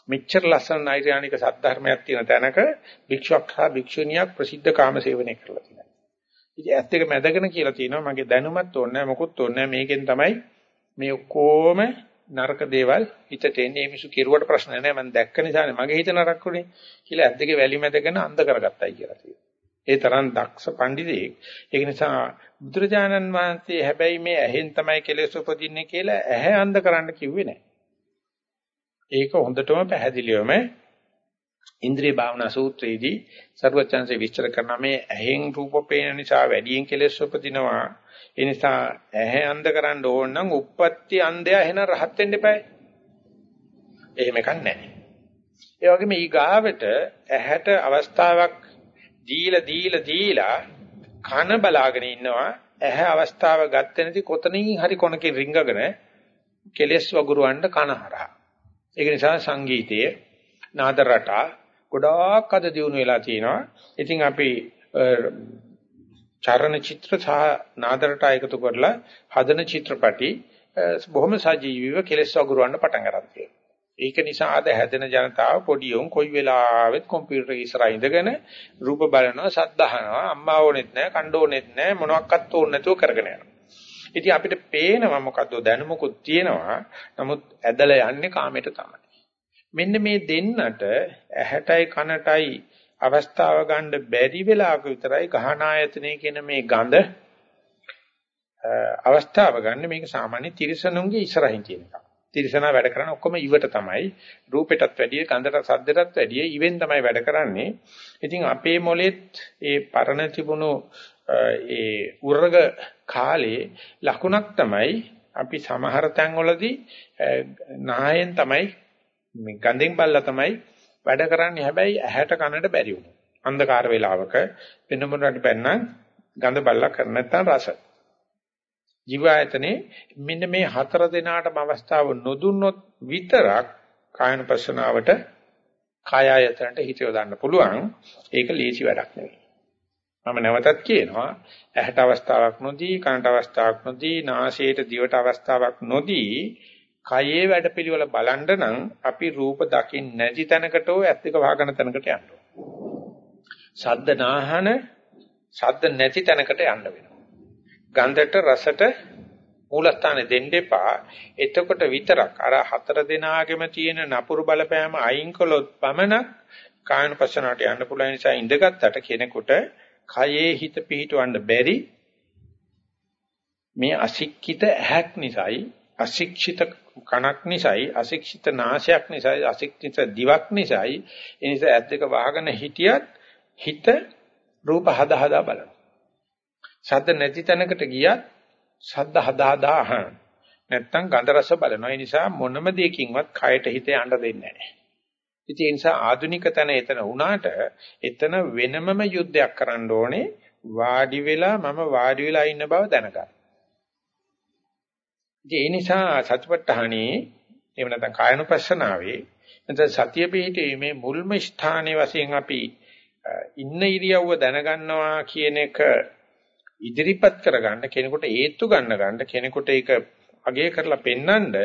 මෙච්චර ලස්සන නෛර්යානික සද්ධර්මයක් තියෙන තැනක භික්ෂුවක් හා භික්ෂුණියක් ප්‍රසිද්ධ කාමසේවනය කරලා තියෙනවා. ඉතින් ඇස් දෙක මැදගෙන කියලා තියෙනවා මගේ දැනුමත් ඕනේ නැහැ මොකුත් ඕනේ නැහැ මේකෙන් තමයි මේ ඔක්කොම නරක දේවල් හිතට එන්නේ මිසු කෙරුවට ප්‍රශ්න නැහැ මම දැක්ක නිසානේ මගේ හිත නරක උනේ කියලා ඇද්දගේ වැලි මැදගෙන අන්ධ කරගත්තයි කියලා කියනවා. ඒ තරම් දක්ෂ පඬිතෙක්. ඒක නිසා බුදුරජාණන් වහන්සේ හැබැයි මේ ඇහෙන් තමයි කෙලෙස් උපදින්නේ කියලා ඇහැ අන්ධ කරන්න කිව්වේ නැහැ. ඒක හොඳටම පැහැදිලිවම ඉන්ද්‍රිය භාවනා සූත්‍රයේදී සර්වචන්සේ විස්තර කරන මේ ඇහෙන් රූප පේන නිසා වැඩියෙන් කෙලෙස් උපදිනවා ඒ නිසා ඇහැ අන්ධ කරන්න ඕන නම් උප්පත්ති අන්ධයා එහෙනම් රහත් වෙන්න එපායි. එහෙම එකක් නැහැ. ඒ වගේම ඊගාවට ඇහැට අවස්ථාවක් දීලා දීලා දීලා කන බලාගෙන ඉන්නවා ඇහැ අවස්ථාව ගත්ත නැති කොතනින් හරි කොනකින් රිංගගෙන කෙලස් වගුරුවන්න කන හරහා. ඒක නිසා සංගීතයේ නාද රටා ගොඩාක් අද දිනු වෙලා තිනවා. ඉතින් අපි චරණ චිත්‍ර සහ නාදරට එකතු කරලා හදන චිත්‍රපටි බොහොම සජීවීව කෙලස් වගුරවන්න පටන් ගන්නවා. ඒක නිසා අද හැදෙන ජනතාව පොඩි උන් කොයි වෙලාවෙත් කම්පියුටර් ඉස්සරහා ඉඳගෙන රූප බලනවා, සද්දහනවා, අම්මා ඕනෙත් නැහැ, කණ්ඩ ඕනෙත් නැහැ, මොනවත් ඕනේ නැතුව කරගෙන යනවා. ඉතින් අපිට පේනවා මොකද්ද දැනුමකුත් තියෙනවා. නමුත් ඇදලා යන්නේ කාමයට තමයි. මෙන්න මේ දෙන්නට ඇහැටයි කනටයි අවස්ථාව ගන්න බැරි වෙලාවක විතරයි ගහන ආයතනයේ කියන මේ ගඳ අවස්ථාව ගන්න මේක සාමාන්‍ය තිරසනුන්ගේ ඉස්සරහින් තියෙන එක. තිරසනා වැඩ කරන ඔක්කොම ඉවට තමයි රූපෙටත් වැඩිය ගඳට සද්දටත් වැඩිය ඉවෙන් තමයි වැඩ කරන්නේ. ඉතින් අපේ මොලෙත් ඒ පරණ තිබුණු ඒ උර්ග කාලේ ලකුණක් තමයි අපි සමහර තැන්වලදී නායෙන් තමයි මේ ගඳෙන් බල්ලා තමයි වැඩ කරන්නේ හැබැයි ඇහැට කනට බැරි වුණා. අන්ධකාර වේලාවක වෙන මොනකට බැන්නම් ගඳ බල්ලා කර නැත්නම් රස. ජීව ආයතනේ මෙන්න මේ හතර දෙනාටම අවස්ථාව නොදුන්නොත් විතරක් කායන පස්සනාවට කාය ආයතනට හිත යොදන්න පුළුවන්. ඒක ලේසි වැඩක් නෙවෙයි. මම නැවතත් කියනවා ඇහැට අවස්ථාවක් නොදී කනට අවස්ථාවක් නොදී නාසයට දිවට අවස්ථාවක් නොදී කයේ වැඩපිළිවෙල බලන්න නම් අපි රූප දකින්න නැති තැනකට හෝ ඇස් දෙක වහගෙන තැනකට යන්න ශබ්ද නාහන ශබ්ද නැති තැනකට යන්න වෙනවා. ගන්ධට රසට මූලස්ථානේ දෙන්න එපා. එතකොට විතරක් අර හතර දෙනාගෙම තියෙන නපුරු බලපෑම අයින් කළොත් පමණක් කායන පස්සනට යන්න පුළුවන් නිසා ඉඳගත්තට කෙනෙකුට කයේ හිත පිහිටවන්න බැරි මේ අසික්කිත ඇහක් නිසායි අශික්ෂිත කනක් නිසායි අශික්ෂිත නාසයක් නිසායි අශික්ෂිත දිවක් නිසායි. ඒ නිසා ඇස් දෙක වහගෙන හිටියත් හිත රූප හදා හදා බලනවා ශබ්ද නැති තැනකට ගියත් ශබ්ද හදා හදා අහන නැත්තම් ගන්ධ රස බලනවා. ඒ නිසා මොනම දෙයකින්වත් කයට හිත යන්න දෙන්නේ නැහැ. ඉතින් ඒ නිසා ආධුනික තැන එතන වුණාට එතන වෙනමම යුද්ධයක් කරන්න ඕනේ වාඩි වෙලා මම වාඩි වෙලා ඉන්න බව දැනගන්න. ඒ නිසා සතිපට්ඨානේ එහෙම නැත්නම් කායනුපස්සනාවේ නැත්නම් සතිය පිහිටීමේ මුල්ම ස්ථානයේ වශයෙන් අපි ඉන්න ඉරියව්ව දැනගන්නවා කියන එක ඉදිරිපත් කරගන්න කෙනෙකුට ඒත්තු ගන්න ගන්න කෙනෙකුට ඒක අගය කරලා පෙන්නඳ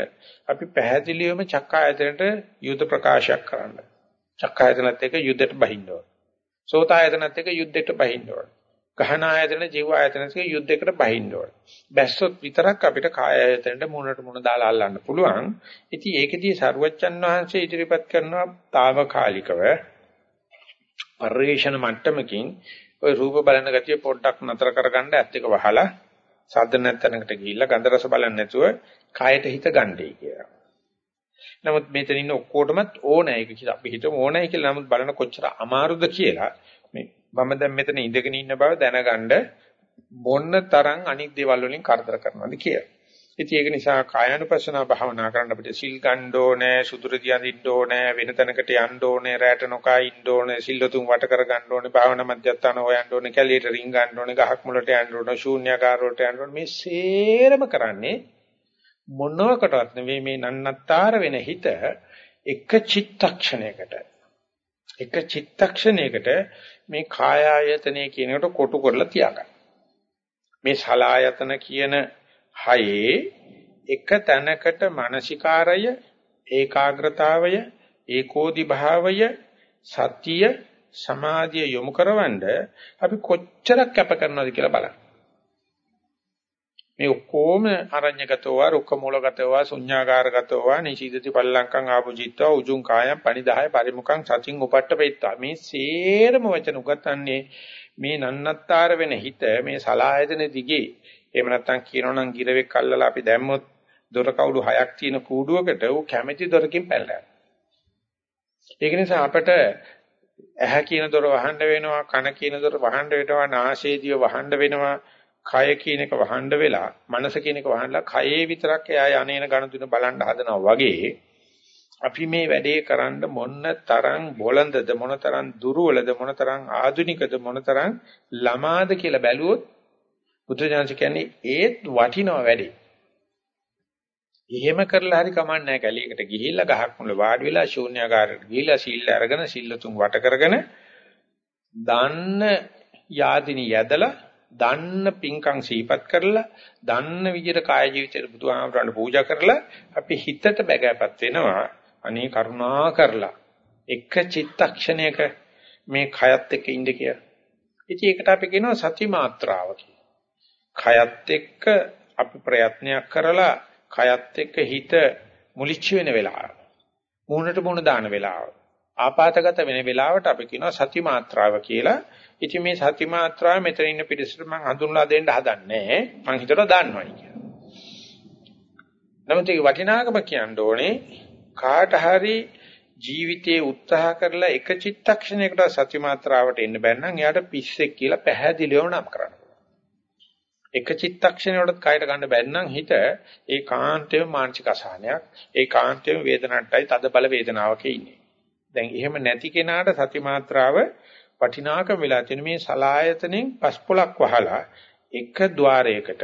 අපි පැහැදිලිවම චක්කායතනට යුද ප්‍රකාශයක් කරන්න. චක්කායතනත් එක්ක යුද්ධයට බහින්න ඕන. සෝතායතනත් එක්ක යුද්ධයට බහින්න ඕන. ගහනායතන ජීවායතනත් එක්ක යුද්ධයකට බහින්න ඕන. බැස්සොත් විතරක් අපිට කායයතනට මුණට මුණ දාලා අල්ලන්න පුළුවන්. ඉතින් ඒකෙදී සරුවච්චන් වහන්සේ ඉදිරිපත් කරනවා తాවකාලිකව පරිේශන මට්ටමකින් ওই රූප බලන ගතිය පොඩ්ඩක් නතර කරගන්න ඇත්තක වහලා සද්ද නැත්නම්කට ගිහිල්ලා ගන්ධ රස බලන්නේ නැතුව කායට හිත ගන්නයි කියලා. නමුත් මෙතන ඉන්න ඔක්කොටමත් ඕනෑ ඒක කියලා අපි හිතමු ඕනෑ කියලා නමුත් බලන කොච්චර අමාරුද කියලා මේ මම දැන් මෙතන ඉඳගෙන ඉන්න බව දැනගන්න මොන්න තරම් අනික් දේවල් වලින් කරදර කරනවද කියලා. ඉතින් ඒක නිසා කායानुපස්සනා භාවනා කරන්න අපිට සිල් ගන්න ඕනේ, සුදුරු දියඳින්න ඕනේ, වෙන තැනකට යන්න ඕනේ, රැට නොකා ඉන්න ඕනේ, සිල්ලතුන් වට කර ගන්න ඕනේ, භාවනා මධ්‍යස්ථාන හොයන්න ඕනේ, කැලියට රින් ගන්න ඕනේ, ගහක් මුලට යන්න ඕනේ, ශූන්‍යකාර වලට යන්න ඕනේ. මේ සේරම කරන්නේ මොනවකටවත් නෙවෙයි මේ නන්නත්තර වෙන හිත එක චිත්තක්ෂණයකට එක චිත්තක්ෂණයකට මේ කාය ආයතනය කියනකට කොටු කරලා තියාගන්න. මේ සලායතන කියන හයේ එක තැනකට මානසිකාරය ඒකාග්‍රතාවය ඒකෝදි භාවය සතිය සමාධිය යොමු කරවන්න අපි කොච්චරක් කැප කරනවද කියලා බලන්න. මේ ඔක්කොම අරඤ්‍යගතව රුක්ක මූලගතව ශුඤ්ඤාකාරගතව නිශීදති පල්ලංකං ආපුජිත්වා උජුං කායම් පනිදාය පරිමුඛං සතින් උපට්ඨපෙත්තා මේ සේරම වචන උගතන්නේ මේ නන්නත්තර වෙන හිත මේ සලායතන දිගේ එහෙම නැත්නම් කියනවනම් ගිරවෙක් අල්ලලා අපි දැම්මොත් දොර කවුළු හයක් තියෙන කූඩුවකට ඌ කැමැති දොරකින් පැනලා ඒක නිසා අපට ඇහැ කියන දොර වහන්න වෙනවා කන කියන දොර වහන්න වෙනවා නාසයේදී වහන්න වෙනවා කය කියන එක වහන්න වෙලා මනස කියන එක වහන්නලා කයේ විතරක් එයා යන්නේන ගණතුන බලන්න හදනවා වගේ අපි මේ වැඩේ කරන්න මොන්න තරම් බොළඳද මොන තරම් දුර්වලද මොන තරම් ආධුනිකද මොන තරම් ළමාද කියලා බැලුවොත් බුදුජානක කියන්නේ ඒත් වටිනව වැඩි. එහෙම කරලා හරි කමන්නේ නැහැ කැලියකට ගිහිල්ලා ගහක් මුල වාඩි වෙලා ශූන්‍යාකාරයට ගිහිල්ලා සීල් අරගෙන සිල්ලතුන් වට කරගෙන දන්න යාදිනී යදලා දන්න පිංකම් සීපත් කරලා දන්න විදිහට කාය ජීවිතේට බුදුහාමරණ පූජා කරලා අපි හිතට බැගෑපත් වෙනවා අනේ කරුණා කරලා එක චිත්තක්ෂණයක මේ කයත් එක්ක ඉඳ කියලා. ඉතින් ඒකට අපි කියනවා සති මාත්‍රාව කියලා. කයත් එක්ක අපි ප්‍රයත්නයක් කරලා කයත් එක්ක හිත මුලිච්ච වෙන වෙලාව. මූණට මූණ දාන වෙලාව. ආපాతගත වෙන වෙලාවට අපි කියනවා සති මාත්‍රාව කියලා. ඉතින් මේ සති මාත්‍රාව මෙතන ඉන්න පිළිසෙට මම හඳුන්ලා දෙන්න හදන්නේ මම හිතලා දාන්නවයි කියලා. නමුත් ඒ වටිනාකම කියන්න ඕනේ කාට හරි ජීවිතයේ උත්සාහ කරලා එක චිත්තක්ෂණයකට සති මාත්‍රාවට එන්න බැන්නම් එයාට පිස්සෙක් කියලා පැහැදිලිව නම් කරන්න. එක චිත්තක්ෂණයකට කයට ගන්න බැන්නම් හිත ඒකාන්තයෙන් මානසික අසහනයක් ඒකාන්තයෙන් වේදනට්ටයි තද බල වේදනාවක ඉන්නේ. දැන් එහෙම නැති කෙනාට සති මාත්‍රාව වටිනාකම වෙලා තියෙන මේ සලායතනෙන් පස්පොලක් වහලා එක ద్వාරයකට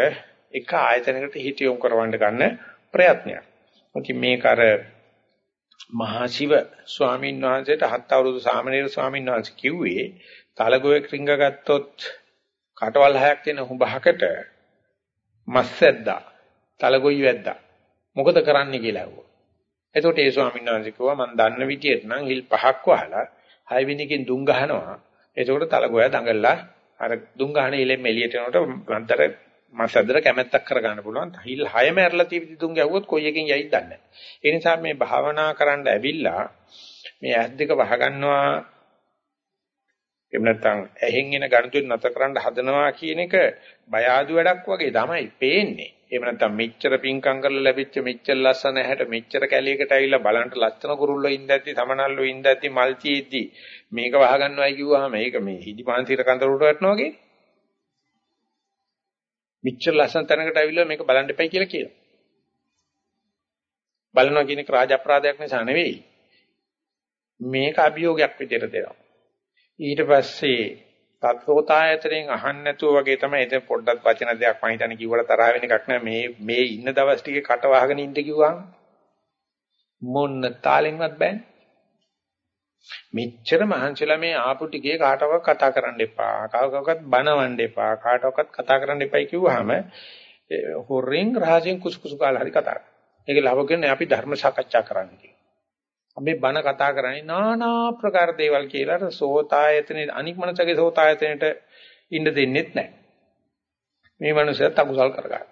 එක ආයතනයකට හිත යොමු කරවන්න ගන්න ප්‍රයත්නයක්. ඉතින් මේක අර මහා ශිව ස්වාමීන් වහන්සේට හත් අවුරුදු සාමණේර ස්වාමීන් වහන්සේ කිව්වේ තලගොයෙක් රිංග ගත්තොත් කටවල් හයක් තියෙන හුඹහකට මස් ඇද්දා තලගොයි වැද්දා මොකද කරන්න කියලා ඇහුවා. එතකොට ඒ ස්වාමීන් වහන්සේ කිව්වා මම දන්න විදියට නම් හිල් පහක් වහලා හයවෙනි එකෙන් දුම් ගහනවා. එතකොට තලගොයා දඟලලා අර දුම් ගහන ඉලෙම එළියට එනකොට මන්තර මස් ඇදලා කැමැත්තක් කරගන්න පුළුවන්. හිල් 6 මැරලා තියවිදි තුන් ගැව්වොත් කොයි එකෙන් යයිද දන්නේ නැහැ. ඒ නිසා මේ භාවනා කරන්න ඇවිල්ලා මේ ඇස් දෙක වහගන්නවා එහෙම නැත්නම් ඇහෙන් එන ගණතුන් නැත කරන්න හදනවා කියන එක බය ආදු වැඩක් වගේ තමයි පේන්නේ. එහෙම නැත්නම් මෙච්චර පිංකම් කරලා ලැබිච්ච මෙච්චර ලස්සන ඇහැට මෙච්චර කැලියකට ඇවිල්ලා බලන්න ලස්සන කුරුල්ලෝ ඉඳද්දි සමනල්ලෝ ඉඳද්දි මල් තියෙද්දි මේක වහගන්නවයි කිව්වහම මේක මේ හිදිපාන්තිර කඳවුරට වැටෙනවා වගේ. මිච්ඡර ලස්සන තැනකට ඇවිල්ලා මේක බලන්න එපයි කියලා කියනවා. බලනවා කියන එක රාජ අපරාධයක් නිසා නෙවෙයි. මේක අභියෝගයක් විදිහට දෙනවා. ඊට පස්සේ තත්ෝතායතරෙන් අහන්න නැතුව වගේ තමයි එතන පොඩ්ඩක් වචන දෙයක් මම හිතන්නේ කිව්වට තරහ වෙන එකක් නෑ මේ මේ ඉන්න දවස් ටිකේ කට වහගෙන ඉන්න කිව්වම මොන්න තාලෙන්වත් බෑනේ මෙච්චර මහන්සිලා මේ ආපු ටිකේ කාටවත් කතා කරන්න එපා. කාටවත් බනවන්න එපා. කාටවත් කතා කරන්න එපයි කිව්වහම හොරෙන් රහසෙන් කුසුකුසු කාලා හරි කතා කරනවා. ඒක ලබගෙන අපි ධර්ම සාකච්ඡා කරන්න කියනවා. අපි බන කතා කරන්නේ নানা ප්‍රකාර දේවල් කියලා සෝතායතනේ අනික් මනසගේ සෝතායතනෙට ඉන්න දෙන්නෙත් නැහැ. මේ මනුස්සයත් අකුසල් කරගන්න.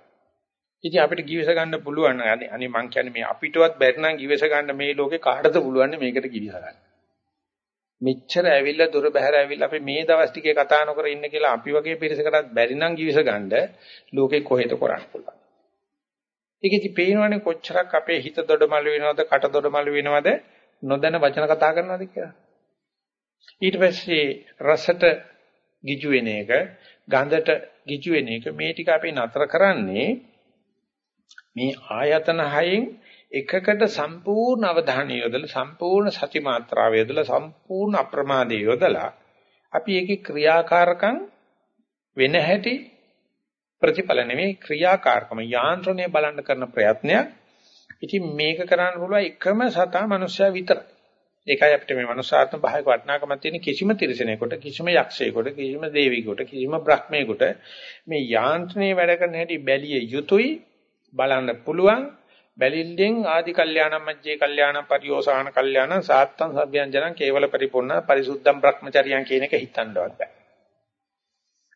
ඉතින් අපිට කිවිස ගන්න පුළුවන් අනේ මං කියන්නේ මේ අපිටවත් බැරි නම් කිවිස ගන්න මේ ලෝකේ කාටද පුළුවන් මේකට කිවිස ගන්න. මෙච්චර ඇවිල්ලා දොර බැහැර ඇවිල්ලා අපි මේ දවස් ටිකේ කතා නොකර ඉන්න කියලා අපි වගේ පිරිසකටත් බැරි නම් givis ගන්න ලෝකේ කොහෙද කරන්න පුළුවන්. ඒක ඉතින් පේනවනේ කොච්චරක් අපේ හිත දොඩමළු වෙනවද කට දොඩමළු වෙනවද නොදැන වචන කතා කරනවද කියලා. ඊට පස්සේ රසට ගිජු වෙන එක ගඳට ගිජු වෙන එක මේ ටික අපි නතර කරන්නේ මේ ආයතන හයෙන් එකකට සම්පූර්ණ අවධානය යොදලා සම්පූර්ණ සති මාත්‍රාව යොදලා සම්පූර්ණ අප්‍රමාදය යොදලා අපි ඒකේ ක්‍රියාකාරකම් වෙන හැටි ප්‍රතිඵල නෙමෙයි ක්‍රියාකාරකම යාන්ත්‍රණය බලන්න කරන ප්‍රයත්නයක්. ඉතින් මේක කරන්න පුළුවන් එකම සතා මනුස්සයා විතරයි. ඒකයි අපිට මේ මනුස්සාත්ම භාවයක වටිනාකමක් තියෙන කිසිම තිරසනෙකුට කිසිම යක්ෂයෙකුට කිසිම දේවියෙකුට කිසිම බ්‍රහ්මයෙකුට මේ යාන්ත්‍රණයේ වැඩ කරන හැටි බැලිය යුතුයි බලන්න පුළුවන් බැලිල්ලෙන් ආදි කල්යාණම් මජ්ජේ කල්යාණම් පරියෝසాన කල්යාණම් සාත්තං සබ්බයන්ජනං කේවල පරිපූර්ණ පරිසුද්ධම් බ්‍රහ්මචර්යයන් කියන එක හිතන්නවත් බෑ.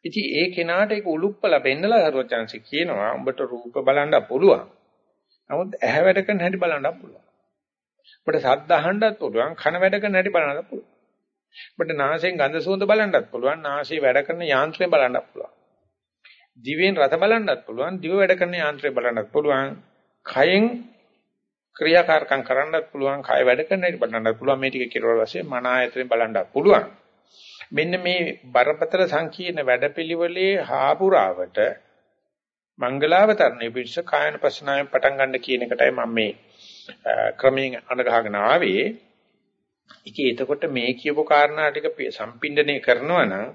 ඉතින් ඒ කෙනාට ඒක උලුප්පල බෙන්නලා හරුවචාන්සි කියනවා උඹට රූප බලන්න පුළුවන්. නමුත් ඇහැ වැඩ කරන හැටි බලන්න පුළුවන්. උඹට ශබ්ද අහන්නත් පුළුවන්, කන වැඩ කරන හැටි බලන්නත් පුළුවන්. උඹට නාසයෙන් ගඳ සුවඳ බලන්නත් පුළුවන්, නාසයේ වැඩ කරන යාන්ත්‍රය බලන්නත් පුළුවන්. දිවෙන් රස බලන්නත් පුළුවන්, දිව වැඩ කරන යාන්ත්‍රය බලන්නත් පුළුවන්. කයෙන් ක්‍රියාකාරකම් කරන්නත් පුළුවන් කය වැඩ කරන හැටි බලන්නත් පුළුවන් මේ ටික කෙරුවා පස්සේ මන ආයතනෙන් බලන්නත් පුළුවන් මෙන්න මේ බරපතල සංකීර්ණ වැඩපිළිවෙලේ හාපුරාවට මංගලාවතරණය පිටස කායන පස්සනාවෙන් පටන් ගන්න කියන එකටයි මම මේ ක්‍රමයෙන් අඳගහගෙන ආවේ ඉතින් එතකොට මේ කියපු කාරණා ටික සම්පින්දනය කරනවා නම්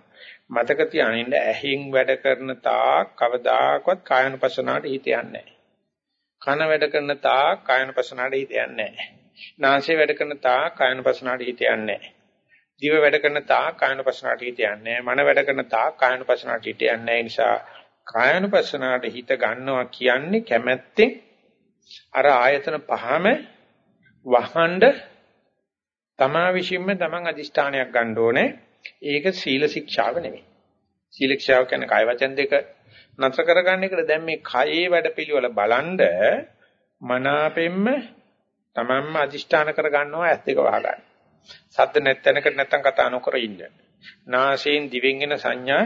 මතක තියාගන්න ඇහින් වැඩ කරන තාක් කවදාකවත් කායන පස්සනාවට හිත යන්නේ නැහැ කන වැඩ කරන තාක් කායන පසනාට හිත යන්නේ නැහැ. නාසය වැඩ කරන තාක් කායන පසනාට හිත යන්නේ නැහැ. දිව වැඩ කරන තාක් කායන පසනාට හිත යන්නේ නැහැ. මන වැඩ කරන තාක් කායන පසනාට හිත යන්නේ නැහැ. නිසා කායන පසනාට හිත ගන්නවා කියන්නේ කැමැත්තෙන් අර ආයතන පහම වහඬ තමා විශ්ින්ම තමන් අදිෂ්ඨානයක් ගන්න ඕනේ. ඒක සීල ශික්ෂාව නෙමෙයි. සීල ශික්ෂාව කියන්නේ කාය වචන දෙක නතර කරගන්න එකට දැන් මේ කයේ වැඩපිළිවෙල බලන්ඩ මනාපෙන්න තමන්ම අදිෂ්ඨාන කරගන්නවා ඇස් දෙක වහගන්න. සද්ද නැත්ැනකට නැත්තම් කතා නොකර ඉන්න. නාසයෙන් දිවෙන් එන සංඥා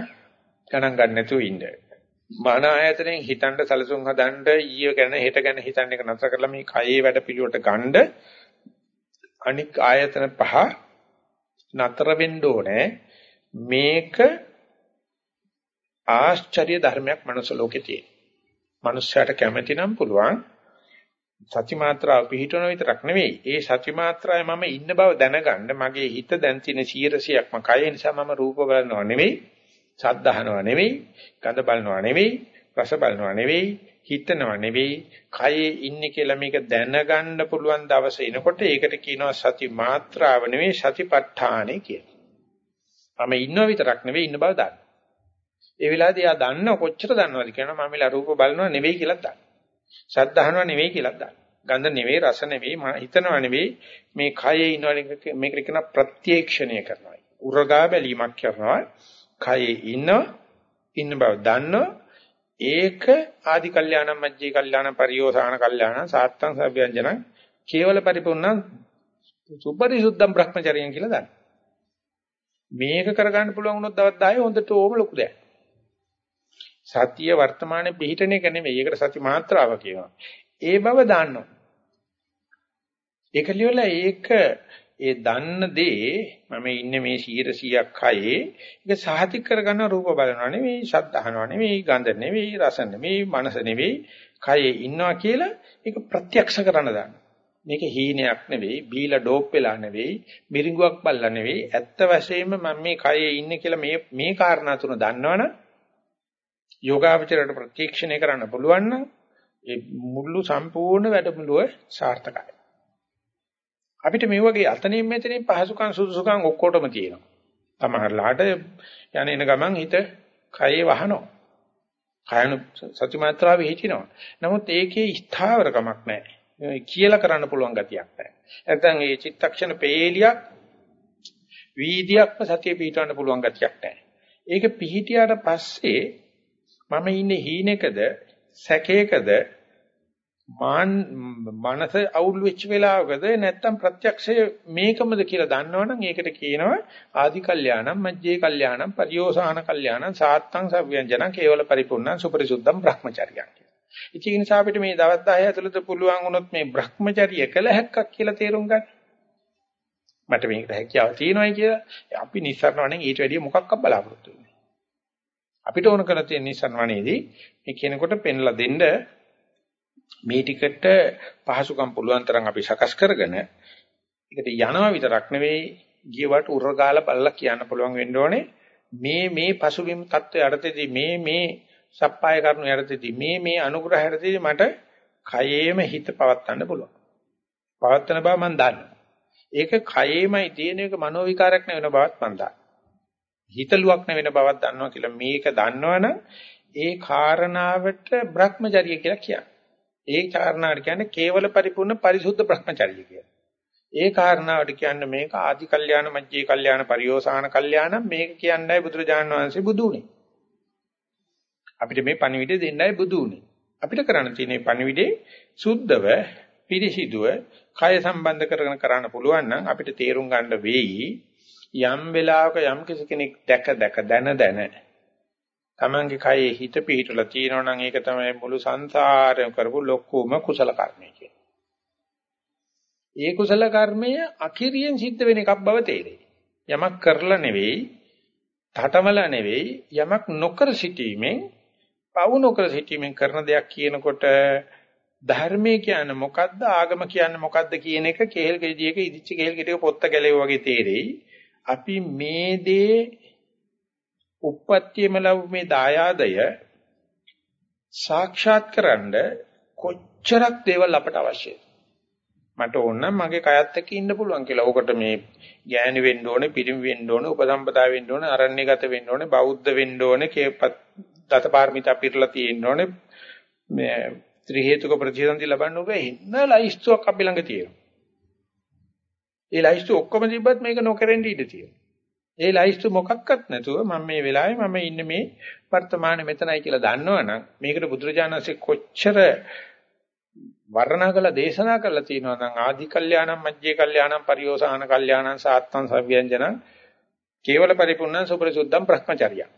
ගණන් ගන්න නැතුව ඉන්න. මන ආයතනෙන් හිතන්න සැලසුම් හදන්න ඊය ගැන හෙට ගැන හිතන්න එක නතර කරලා මේ කයේ වැඩ පිළිවෙලට ගන්න අනික් ආයතන පහ නතර වෙන්න ඕනේ මේක ආශ්චර්ය ධර්මයක් මනස ලෝකේ තියෙන. මනුස්සයාට කැමති නම් පුළුවන් සති මාත්‍රාව පිහිටවන විතරක් නෙවෙයි. ඒ සති මාත්‍රාවේ මම ඉන්න බව දැනගන්න මගේ හිත දැන් තියෙන 100%ක්ම කය නිසා මම රූප බලනවා නෙවෙයි, ශබ්ද අහනවා නෙවෙයි, ගඳ බලනවා නෙවෙයි, රස බලනවා නෙවෙයි, හිතනවා නෙවෙයි, කයේ ඉන්නේ කියලා මේක දැනගන්න පුළුවන් දවස එනකොට ඒකට කියනවා සති මාත්‍රාව නෙවෙයි සතිපට්ඨානෙ කියලා. මම ඉන්නව විතරක් නෙවෙයි ඉන්න බව දන්න. ඒ වෙලාවේදී ආ දන්න කොච්චර දන්නවද කියනවා මම රූප බලනවා නෙවෙයි කියලා දන්න. ශබ්ද අහනවා නෙවෙයි කියලා දන්න. ගන්ධ නෙවෙයි රස නෙවෙයි හිතනවා නෙවෙයි මේ කයේ ඉන්නවනේ මේකට කියන ප්‍රත්‍යක්ෂණය කරනවා. උරගා බැලීමක් කරනවා. කයේ ඉන්න ඉන්න බව දන්නෝ ඒක ආදි කල්යාණම් මජ්ජේ කල්යාණ පරියෝසాన කල්යාණ සාත්තං සබ්යංජන කේවල පරිපූර්ණ සුපරිසුද්ධම් බ්‍රහ්මචර්යයන් කියලා දන්න. මේක කරගන්න පුළුවන් වුණොත් දවස් 10 හොඳට ඕම ලොකු දෙයක්. සතිය වර්තමානයේ පිහිටන එක නෙමෙයි. ඒකට සති මාත්‍රාව කියනවා. ඒ බව දාන්නවා. ඒක ලියලා ඒක ඒ දන්න දේ මම ඉන්නේ මේ 100ක් හයේ ඒක සාහිතික කරගන්න රූප බලනවා නෙවෙයි ශබ්ද අහනවා නෙවෙයි ගන්ධ නෙවෙයි රස නෙවෙයි මනස නෙවෙයි කයේ ඉන්නවා කියලා ඒක ප්‍රත්‍යක්ෂ කරන්න දාන්න. මේක හීනයක් නෙවෙයි බීලා ඩෝප් වෙලා නෙවෙයි මිරිඟුවක් බල්ලා නෙවෙයි ඇත්ත වශයෙන්ම මම මේ කයේ ඉන්නේ කියලා මේ මේ කාරණා තුන දන්නවනම් යෝගාවචරයට ප්‍රත්‍යක්ෂණය කරන්න පුළුවන් නම් ඒ මුළු සම්පූර්ණ වැඩමුළුව සාර්ථකයි. අපිට මේ වගේ අතනින් මෙතනින් පහසුකම් සුදුසුකම් ඔක්කොටම තියෙනවා. තමහරලාට යන එන ගමන් හිත කයේ වහනවා. කයන සති මාත්‍රාවේ හිටිනවා. නමුත් ඒකේ ස්ථාවරකමක් නැහැ. කියලා කරන්න පුළුවන් ගතියක් නැහැ. නැත්නම් ඒ චිත්තක්ෂණ පේලියක් වීදියක්ම සතිය පිටවන්න පුළුවන් ගතියක් නැහැ. ඒක පිහිටියාට පස්සේ මම ඉන්නේ හීනෙකද සැකේකද මාන් මනස අවුල් වෙච්ච වෙලාවකද නැත්තම් ප්‍රත්‍යක්ෂය මේකමද කියලා දන්නවනම් ඒකට කියනවා ආදි කල්යාණම් මජ්ජේ කල්යාණම් පරියෝසాన කල්යාණම් සාත්තං සව්‍යංජන කේවල පරිපූර්ණං සුපරිසුද්ධම් බ්‍රහ්මචර්යයක් කියලා. ඉතින් නිසා අපිට මේ දවස් 10 ඇතුළත පුළුවන් වුණොත් මේ බ්‍රහ්මචර්ය කළ හැක්කක් කියලා තේරුම් ගන්න. මට මේකට හැකියාව තියෙනවායි කියලා අපි නිස්සාරණවනේ ඊට වැඩිය මොකක්ද බලාපොරොත්තු වෙන්නේ. අපිට ඕන කරලා තියෙන Nissan වනේදී මේ කියනකොට පෙන්ලා දෙන්න මේ ටිකට පහසුකම් පුළුවන් තරම් අපි සකස් කරගෙන ඒකට යනවා විතරක් නෙවෙයි ගියවට උරගාලා බලලා කියන්න පුළුවන් වෙන්න ඕනේ. මේ මේ පසුබිම් தত্ত্বය යටතේදී මේ මේ සප්පාය කරනු යටතේදී මේ මේ අනුග්‍රහ යටතේදී මට කයේම හිත පවත්වන්න පුළුවන්. පවත්වන බව මම දන්නවා. ඒක කයේමයි තියෙන එක මනෝ විකාරයක් නෙවෙන බවත් මම දන්නවා. හිතලුවක් නැවෙන බවක් දන්නවා කියලා මේක දන්නවනම් ඒ කාරණාවට Brahmacharya කියලා කියන්නේ. ඒ කාරණාවට කියන්නේ කේවල පරිපූර්ණ පරිසුද්ධ Brahmacharya කියලා. ඒ කාරණාවට කියන්නේ මේක ආදි කල්යාණ මජ්ජේ කල්යාණ පරියෝසాన කල්යාණ මේක කියන්නයි බුදුරජාණන් වහන්සේ බුදු උනේ. අපිට මේ පණිවිඩය දෙන්නයි බුදු උනේ. අපිට කරන්න තියෙන පණිවිඩේ සුද්ධව පිරිසිදුව කය සම්බන්ධ කරගෙන කරන්න පුළුවන් නම් අපිට තේරුම් ගන්න වෙයි යම් වෙලාවක යම් කෙනෙක් දැක දැක දන දන තමන්ගේ කයේ හිත පිහිටලා තියෙනවා නම් ඒක තමයි මුළු සංසාරෙම කරපු ලොකුම කුසල කර්මය කියන්නේ. ඒ කුසල කර්මය අකිරියෙන් සිද්ධ වෙන එකක් බව තේරෙයි. යමක් කරලා නෙවෙයි, තටමල නෙවෙයි, යමක් නොකර සිටීමෙන්, පවු නොකර සිටීමෙන් කරන දෙයක් කියනකොට ධර්මයේ කියන්නේ මොකද්ද ආගම කියන්නේ මොකද්ද කියන එක කේල් ගෙඩියක ඉදිච්ච කේල් ගෙඩියක පොත්ත ගැලෙව වගේ තේරෙයි. අපි මේ දේ උප්පත්තියම ලැබු මේ දායාදය සාක්ෂාත් කරන්න කොච්චරක් දේවල් අපට අවශ්‍යද මට ඕන නම් මගේ කයත් එක්ක ඉන්න පුළුවන් කියලා. ඕකට මේ ඥානි වෙන්න ඕනේ, පිරිමි වෙන්න ඕනේ, උපසම්පදා වෙන්න ඕනේ, අරණ්‍යගත වෙන්න ඕනේ, බෞද්ධ වෙන්න ඕනේ, දතපාරමිතා පිරලා තියෙන්න ඕනේ. මේ ත්‍රි හේතුක ප්‍රතිසන්දි ලබන්න ඕනේ. ඉන්න ලයිස්තුවක් අපි ළඟ තියෙනවා. ඒ ලයිස්තු ඔක්කොම තිබ්බත් මේක නොකරෙන්න ඉඩ තියෙනවා. ඒ ලයිස්තු මොකක්වත් නැතුව මම මේ වෙලාවේ මම ඉන්නේ මේ වර්තමානයේ මෙතනයි කියලා දන්නවනම් මේකට බුදුරජාණන්සේ කොච්චර වර්ණනා කළ දේශනා කළා තියෙනවා නම් ආදි කල්යාණම් මජ්ජේ කල්යාණම් පරියෝසాన කල්යාණම් සාත්තං සව්‍යංජනං කේවල පරිපූර්ණං සුපරිසුද්ධං බ්‍රහ්මචර්යං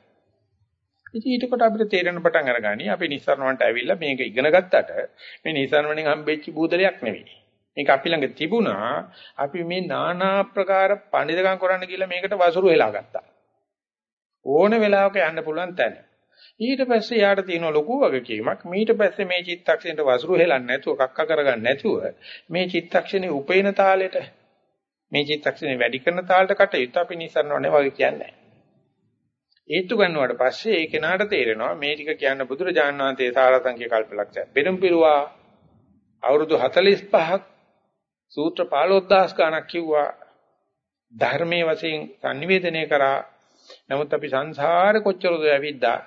ඉතින් ඊට කොට අපිට තේරෙන පටන් අරගනි අපි නිස්සාරණවට ඇවිල්ලා මේක ඉගෙන ගත්තට මේ නිස්සාරණෙන් හම්බෙච්ච බූදලයක් නෙවෙයි. මේක අපි ළඟ තිබුණා අපි මේ নানা ආකාර පඬිදකම් කරන්න කියලා මේකට වසුරු වෙලා ගත්තා. ඕන වෙලාවක යන්න පුළුවන් තැන. ඊට පස්සේ යාට තියෙන ලොකු වගකීමක් ඊට පස්සේ මේ චිත්තක්ෂණයට වසුරු හෙලන්නේ නැතුව කක්ක කරගන්න නැතුව මේ චිත්තක්ෂණේ උපේන තාලෙට මේ චිත්තක්ෂණේ වැඩි කරන තාලට කටයුතු අපි නිසරණවනේ වගේ කියන්නේ. ඒත්තු ගන්නවට පස්සේ ඒ කෙනාට තේරෙනවා මේ ටික කියන්න බුදුරජාණන් වහන්සේ සාරසංඛ්‍ය කල්පලක්ෂය පෙරම් පිරුවා අවුරුදු 45ක් සූත්‍ර 15000 ගණක් කිව්වා ධර්මයේ වශයෙන් sannivedanaya කරා නමුත් අපි සංසාරේ කොච්චරද ඇවිද්දා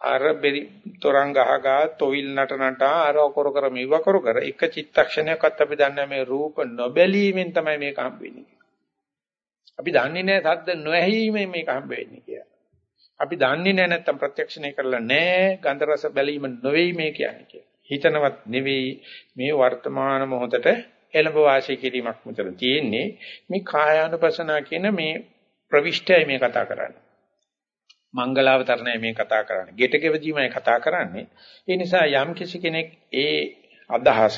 අර බෙරි තොරන් ගහගා තොවිල් නට නටා අර කර කර මෙව කර කර එක චිත්තක්ෂණයක්වත් අපි දන්නේ මේ රූප නොබැලීමෙන් තමයි මේක හම්බ වෙන්නේ. අපි දන්නේ නැහැ සද්ද නොඇහිීමෙන් මේක හම්බ වෙන්නේ කියලා. අපි දන්නේ නැහැ නැත්තම් ප්‍රත්‍යක්ෂණය කරලා නැහැ ගන්ධ රස බැලීම නොවේයි මේ කියන්නේ කියලා. හිතනවත් නෙවෙයි මේ වර්තමාන මොහොතට එළඹ වාසය කිරීමක් මෙතන තියෙන්නේ. මේ කායානුපසනාව කියන මේ ප්‍රවිෂ්ඨයයි මේ කතා කරන්නේ. මංගලාවතරණය මේ කතා කරන්නේ. ගෙටකෙවදීමයි කතා කරන්නේ. ඒ නිසා යම් කිසි කෙනෙක් ඒ අදහස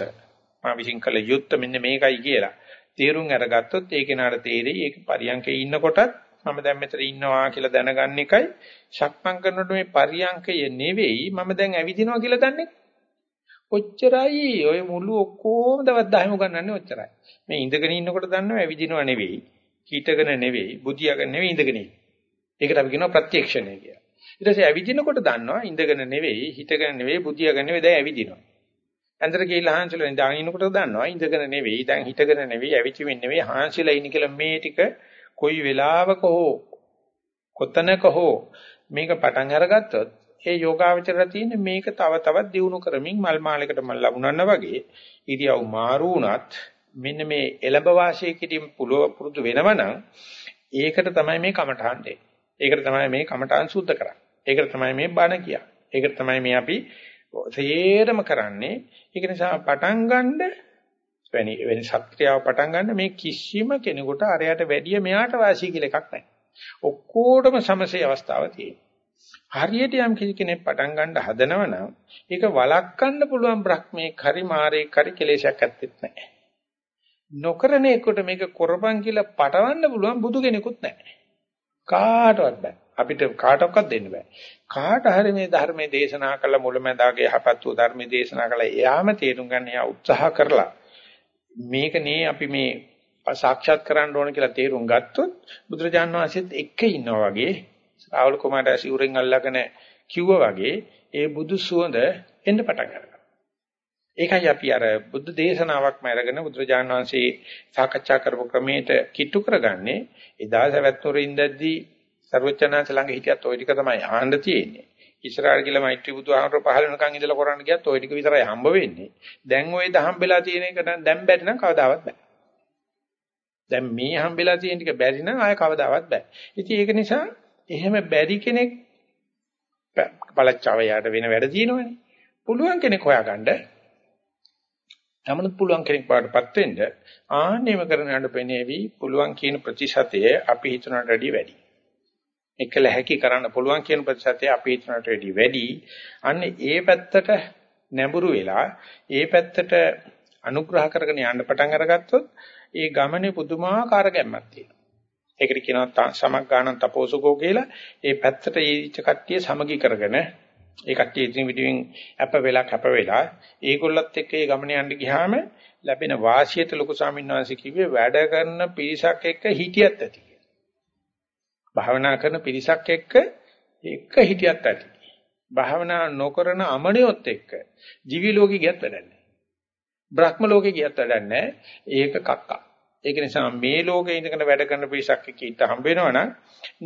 මා විශ්ින් කළ යුත්ත මෙන්න මේකයි කියලා තේරුම් අරගත්තොත් ඒ කෙනාට තේරෙයි ඒක පරියන්කේ ඉන්නකොටත් මම දැන් මෙතන ඉන්නවා කියලා දැනගන්න එකයි ශක්මන් කරනකොට මේ පරියන්කය නෙවෙයි මම දැන් ඇවිදිනවා කියලා දන්නේ. ඔච්චරයි ඔය මුළු ඔක්කොම දවස් 10ම ගන්නන්නේ ඔච්චරයි. මේ ඉඳගෙන ඉන්නකොට දන්නව ඇවිදිනව නෙවෙයි, කීටගෙන නෙවෙයි, බුදියාගෙන නෙවෙයි ඉඳගෙන ඉන්නේ. ඒකට අපි කියනවා ප්‍රත්‍යක්ෂණය කියලා. ඊට පස්සේ ඇවිදිනකොට දන්නවා ඉඳගෙන නෙවෙයි, හිටගෙන නෙවෙයි, බුදියාගෙන නෙවෙයි දැන් ඇවිදිනවා. ඇඳර කියලා හාන්සිලා ඉඳන් ඉන්නකොට දන්නවා ඉඳගෙන නෙවෙයි, දැන් හිටගෙන නෙවෙයි, ඇවිදිමින් නෙවෙයි, හාන්සිලා ඉන්නේ කියලා මේ ටික කොයි වෙලාවක හෝ කොතනක හෝ මේක පටන් අරගත්තොත් ඒ යෝගාවචර තියෙන මේක තව තවත් දියුණු කරමින් මල් මාලයකට මල් ලැබුණා වගේ ඉරියව් මාරු වුණත් මෙන්න මේ එළඹ වාසය කිරීම පුරුදු වෙනවනම් ඒකට තමයි මේ කමඨහන් දෙන්නේ. ඒකට තමයි මේ කමඨාන් සුද්ධ කරන්නේ. ඒකට තමයි මේ බණ කියන්නේ. ඒකට තමයි මේ අපි සේරම කරන්නේ. ඒක නිසා පටන් ගන්න වෙනි වෙනි සත්‍යාව පටන් ගන්න මේ කිසිම කෙනෙකුට අරයට වැඩිය මෙයාට වාසිය කියලා එකක් නැහැ. ඔක්කොටම සමසේ අවස්ථාව තියෙනවා. හරියට යම් කිසි කෙනෙක් පටන් ගන්න හදනවනම් ඒක වළක්වන්න පුළුවන් බ්‍රහ්මේ කරි මාරේ කරි කෙලෙසයක් ඇත්තෙත් නැහැ. නොකරන එකට මේක කරපන් කියලා පටවන්න පුළුවන් බුදු කෙනෙකුත් නැහැ. කාටවත් බෑ. අපිට කාටවත් දෙන්න බෑ. කාට හරි මේ ධර්මයේ දේශනා කළ මුලැමැදාගේ යහපත් වූ ධර්මයේ දේශනා කළ එයාම තේරුම් ගන්න එයා උත්සාහ කරලා මේක නේ අපි මේ සාක්ෂාත් කරන්න ඕන කියලා තේරුම් ගත්තොත් බුදුරජාන් වහන්සේත් එක්ක ඉන්නවා වගේ රාහුල කුමාරයා සිවුරෙන් අල්ලගෙන කිව්වා වගේ ඒ බුදු සුවඳ එන්න පටන් ගන්නවා. ඒකයි අපි අර බුද්ධ දේශනාවක්ම අරගෙන බුදුරජාන් වහන්සේ සාකච්ඡා කරපු ක්‍රමයට කිට්ටු කරගන්නේ එදා සවැත්නුවර ඉඳද්දී සර්වචනාංශ ළඟ හිටියත් ওই ටික තමයි ආහන්න තියෙන්නේ. ඉස්සරහට ගිහලා මෛත්‍රී බුදුහාමර පහල වෙනකන් ඉඳලා කරන්න ගියත් ওই ටික විතරයි හම්බ වෙන්නේ. දැන් ওই දහම් වෙලා තියෙන එක දැන් බැරි නම් කවදාවත් බෑ. දැන් මේ හම්බෙලා තියෙන ටික බැරි නම් ආය කවදාවත් බෑ. ඉතින් ඒක නිසා එහෙම බැරි කෙනෙක් බලච්චාවයට වෙන වැඩ තියෙනවනේ. පුළුවන් කෙනෙක් හොයාගන්න තමනුත් පුළුවන් කෙනෙක් පාඩපත් වෙන්න ආන්නේම කරන යන පෙනේවි පුළුවන් කියන ප්‍රතිශතය අපි හිතනට වැඩිය වැඩි. එකල හැකි කරන්න පුළුවන් කියන ප්‍රතිශතය අපි හිතනට වැඩිය වැඩි. අන්න ඒ පැත්තට නැඹුරු වෙලා ඒ පැත්තට අනුග්‍රහ කරගෙන යන්න පටන් අරගත්තොත් ඒ ගමනේ පුදුමාකාර ගැම්මක් තියෙනවා. ඒකට කියනවා සමග් ගානන් තපෝසුකෝ කියලා. ඒ පැත්තට ඊච්ච කට්ටිය සමගි කරගෙන ඒ කට්ටිය ඉතින් විදිහින් අප වෙලා කැප වෙලා ඒගොල්ලත් එක්ක ඒ ගමනේ යන්න ගියාම ලැබෙන වාසියට ලොකු ස්වාමීන් වහන්සේ කිව්වේ වැඩ කරන පිරිසක් එක්ක හිටියත් ඇති කියලා. භාවනා කරන පිරිසක් එක්ක එක හිටියත් ඇති. භාවනා නොකරන අමනියොත් එක්ක ජීවි ලෝකෙ ගියත් වැඩක් නැහැ. බ්‍රහ්ම ලෝකෙ ගියත් වැඩක් නැහැ. ඒක කක්කා. ඒක නිසා මේ ලෝකේ ඉඳගෙන වැඩ කරන පිරිසක් එක්ක ඉත හම්බ වෙනවනම්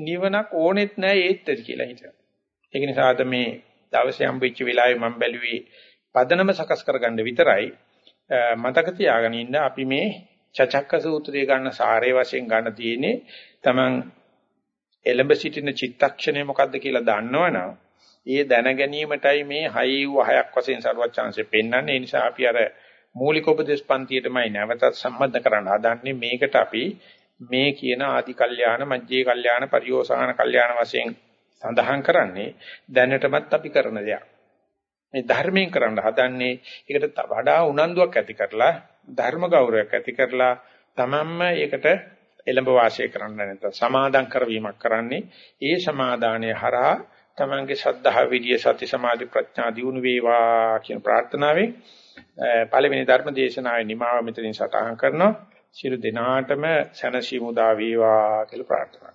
නිවනක් ඕනෙත් නැහැ ඒත් ඇති කියලා හිතනවා. ඒක නිසා අද මේ දවසේ හම්බෙච්ච වෙලාවේ මම බැලුවේ පදනම සකස් කරගන්න විතරයි මතක තියාගෙන ඉන්න අපි මේ චචක්ක සූත්‍රය ගන්න සාරේ වශයෙන් ගන්න තියෙන්නේ Taman එළඹ සිටින චිත්තක්ෂණය මොකද්ද කියලා දන්නවනම් ඒ දැන ගැනීමටයි මේ හයි වහයක් වශයෙන් සරුවත් chance පෙන්වන්නේ ඒ නිසා අපි අර මූලික උපදේශ පන්තියටමයි නැවතත් සම්බන්ධ කරන්න හදන්නේ මේකට අපි මේ කියන ආදි කල්යාණ මජ්ජේ කල්යාණ පරිෝසాన කල්යාණ වශයෙන් සඳහන් කරන්නේ දැනටමත් අපි කරන දෙයක්. මේ ධර්මයෙන් කරන්න හදන්නේ ඒකට වඩා උනන්දුවක් ඇති කරලා ධර්ම ගෞරවයක් ඇති කරලා තමන්ම ඒකට එළඹ වාසය කරන්න නැත්නම් සමාදම් කරවීමක් කරන්නේ ඒ සමාදානය හරහා තමන්ගේ ශ්‍රද්ධාව විදිය සති සමාධි ප්‍රඥා දියුණු වේවා කියන ප්‍රාර්ථනාවෙන් පළවෙනි ධර්ම දේශනාවේ නිමාව මෙතනින් සටහන් කරනවා. සියලු දෙනාටම සැනසීම උදා වේවා කියලා ප්‍රාර්ථනා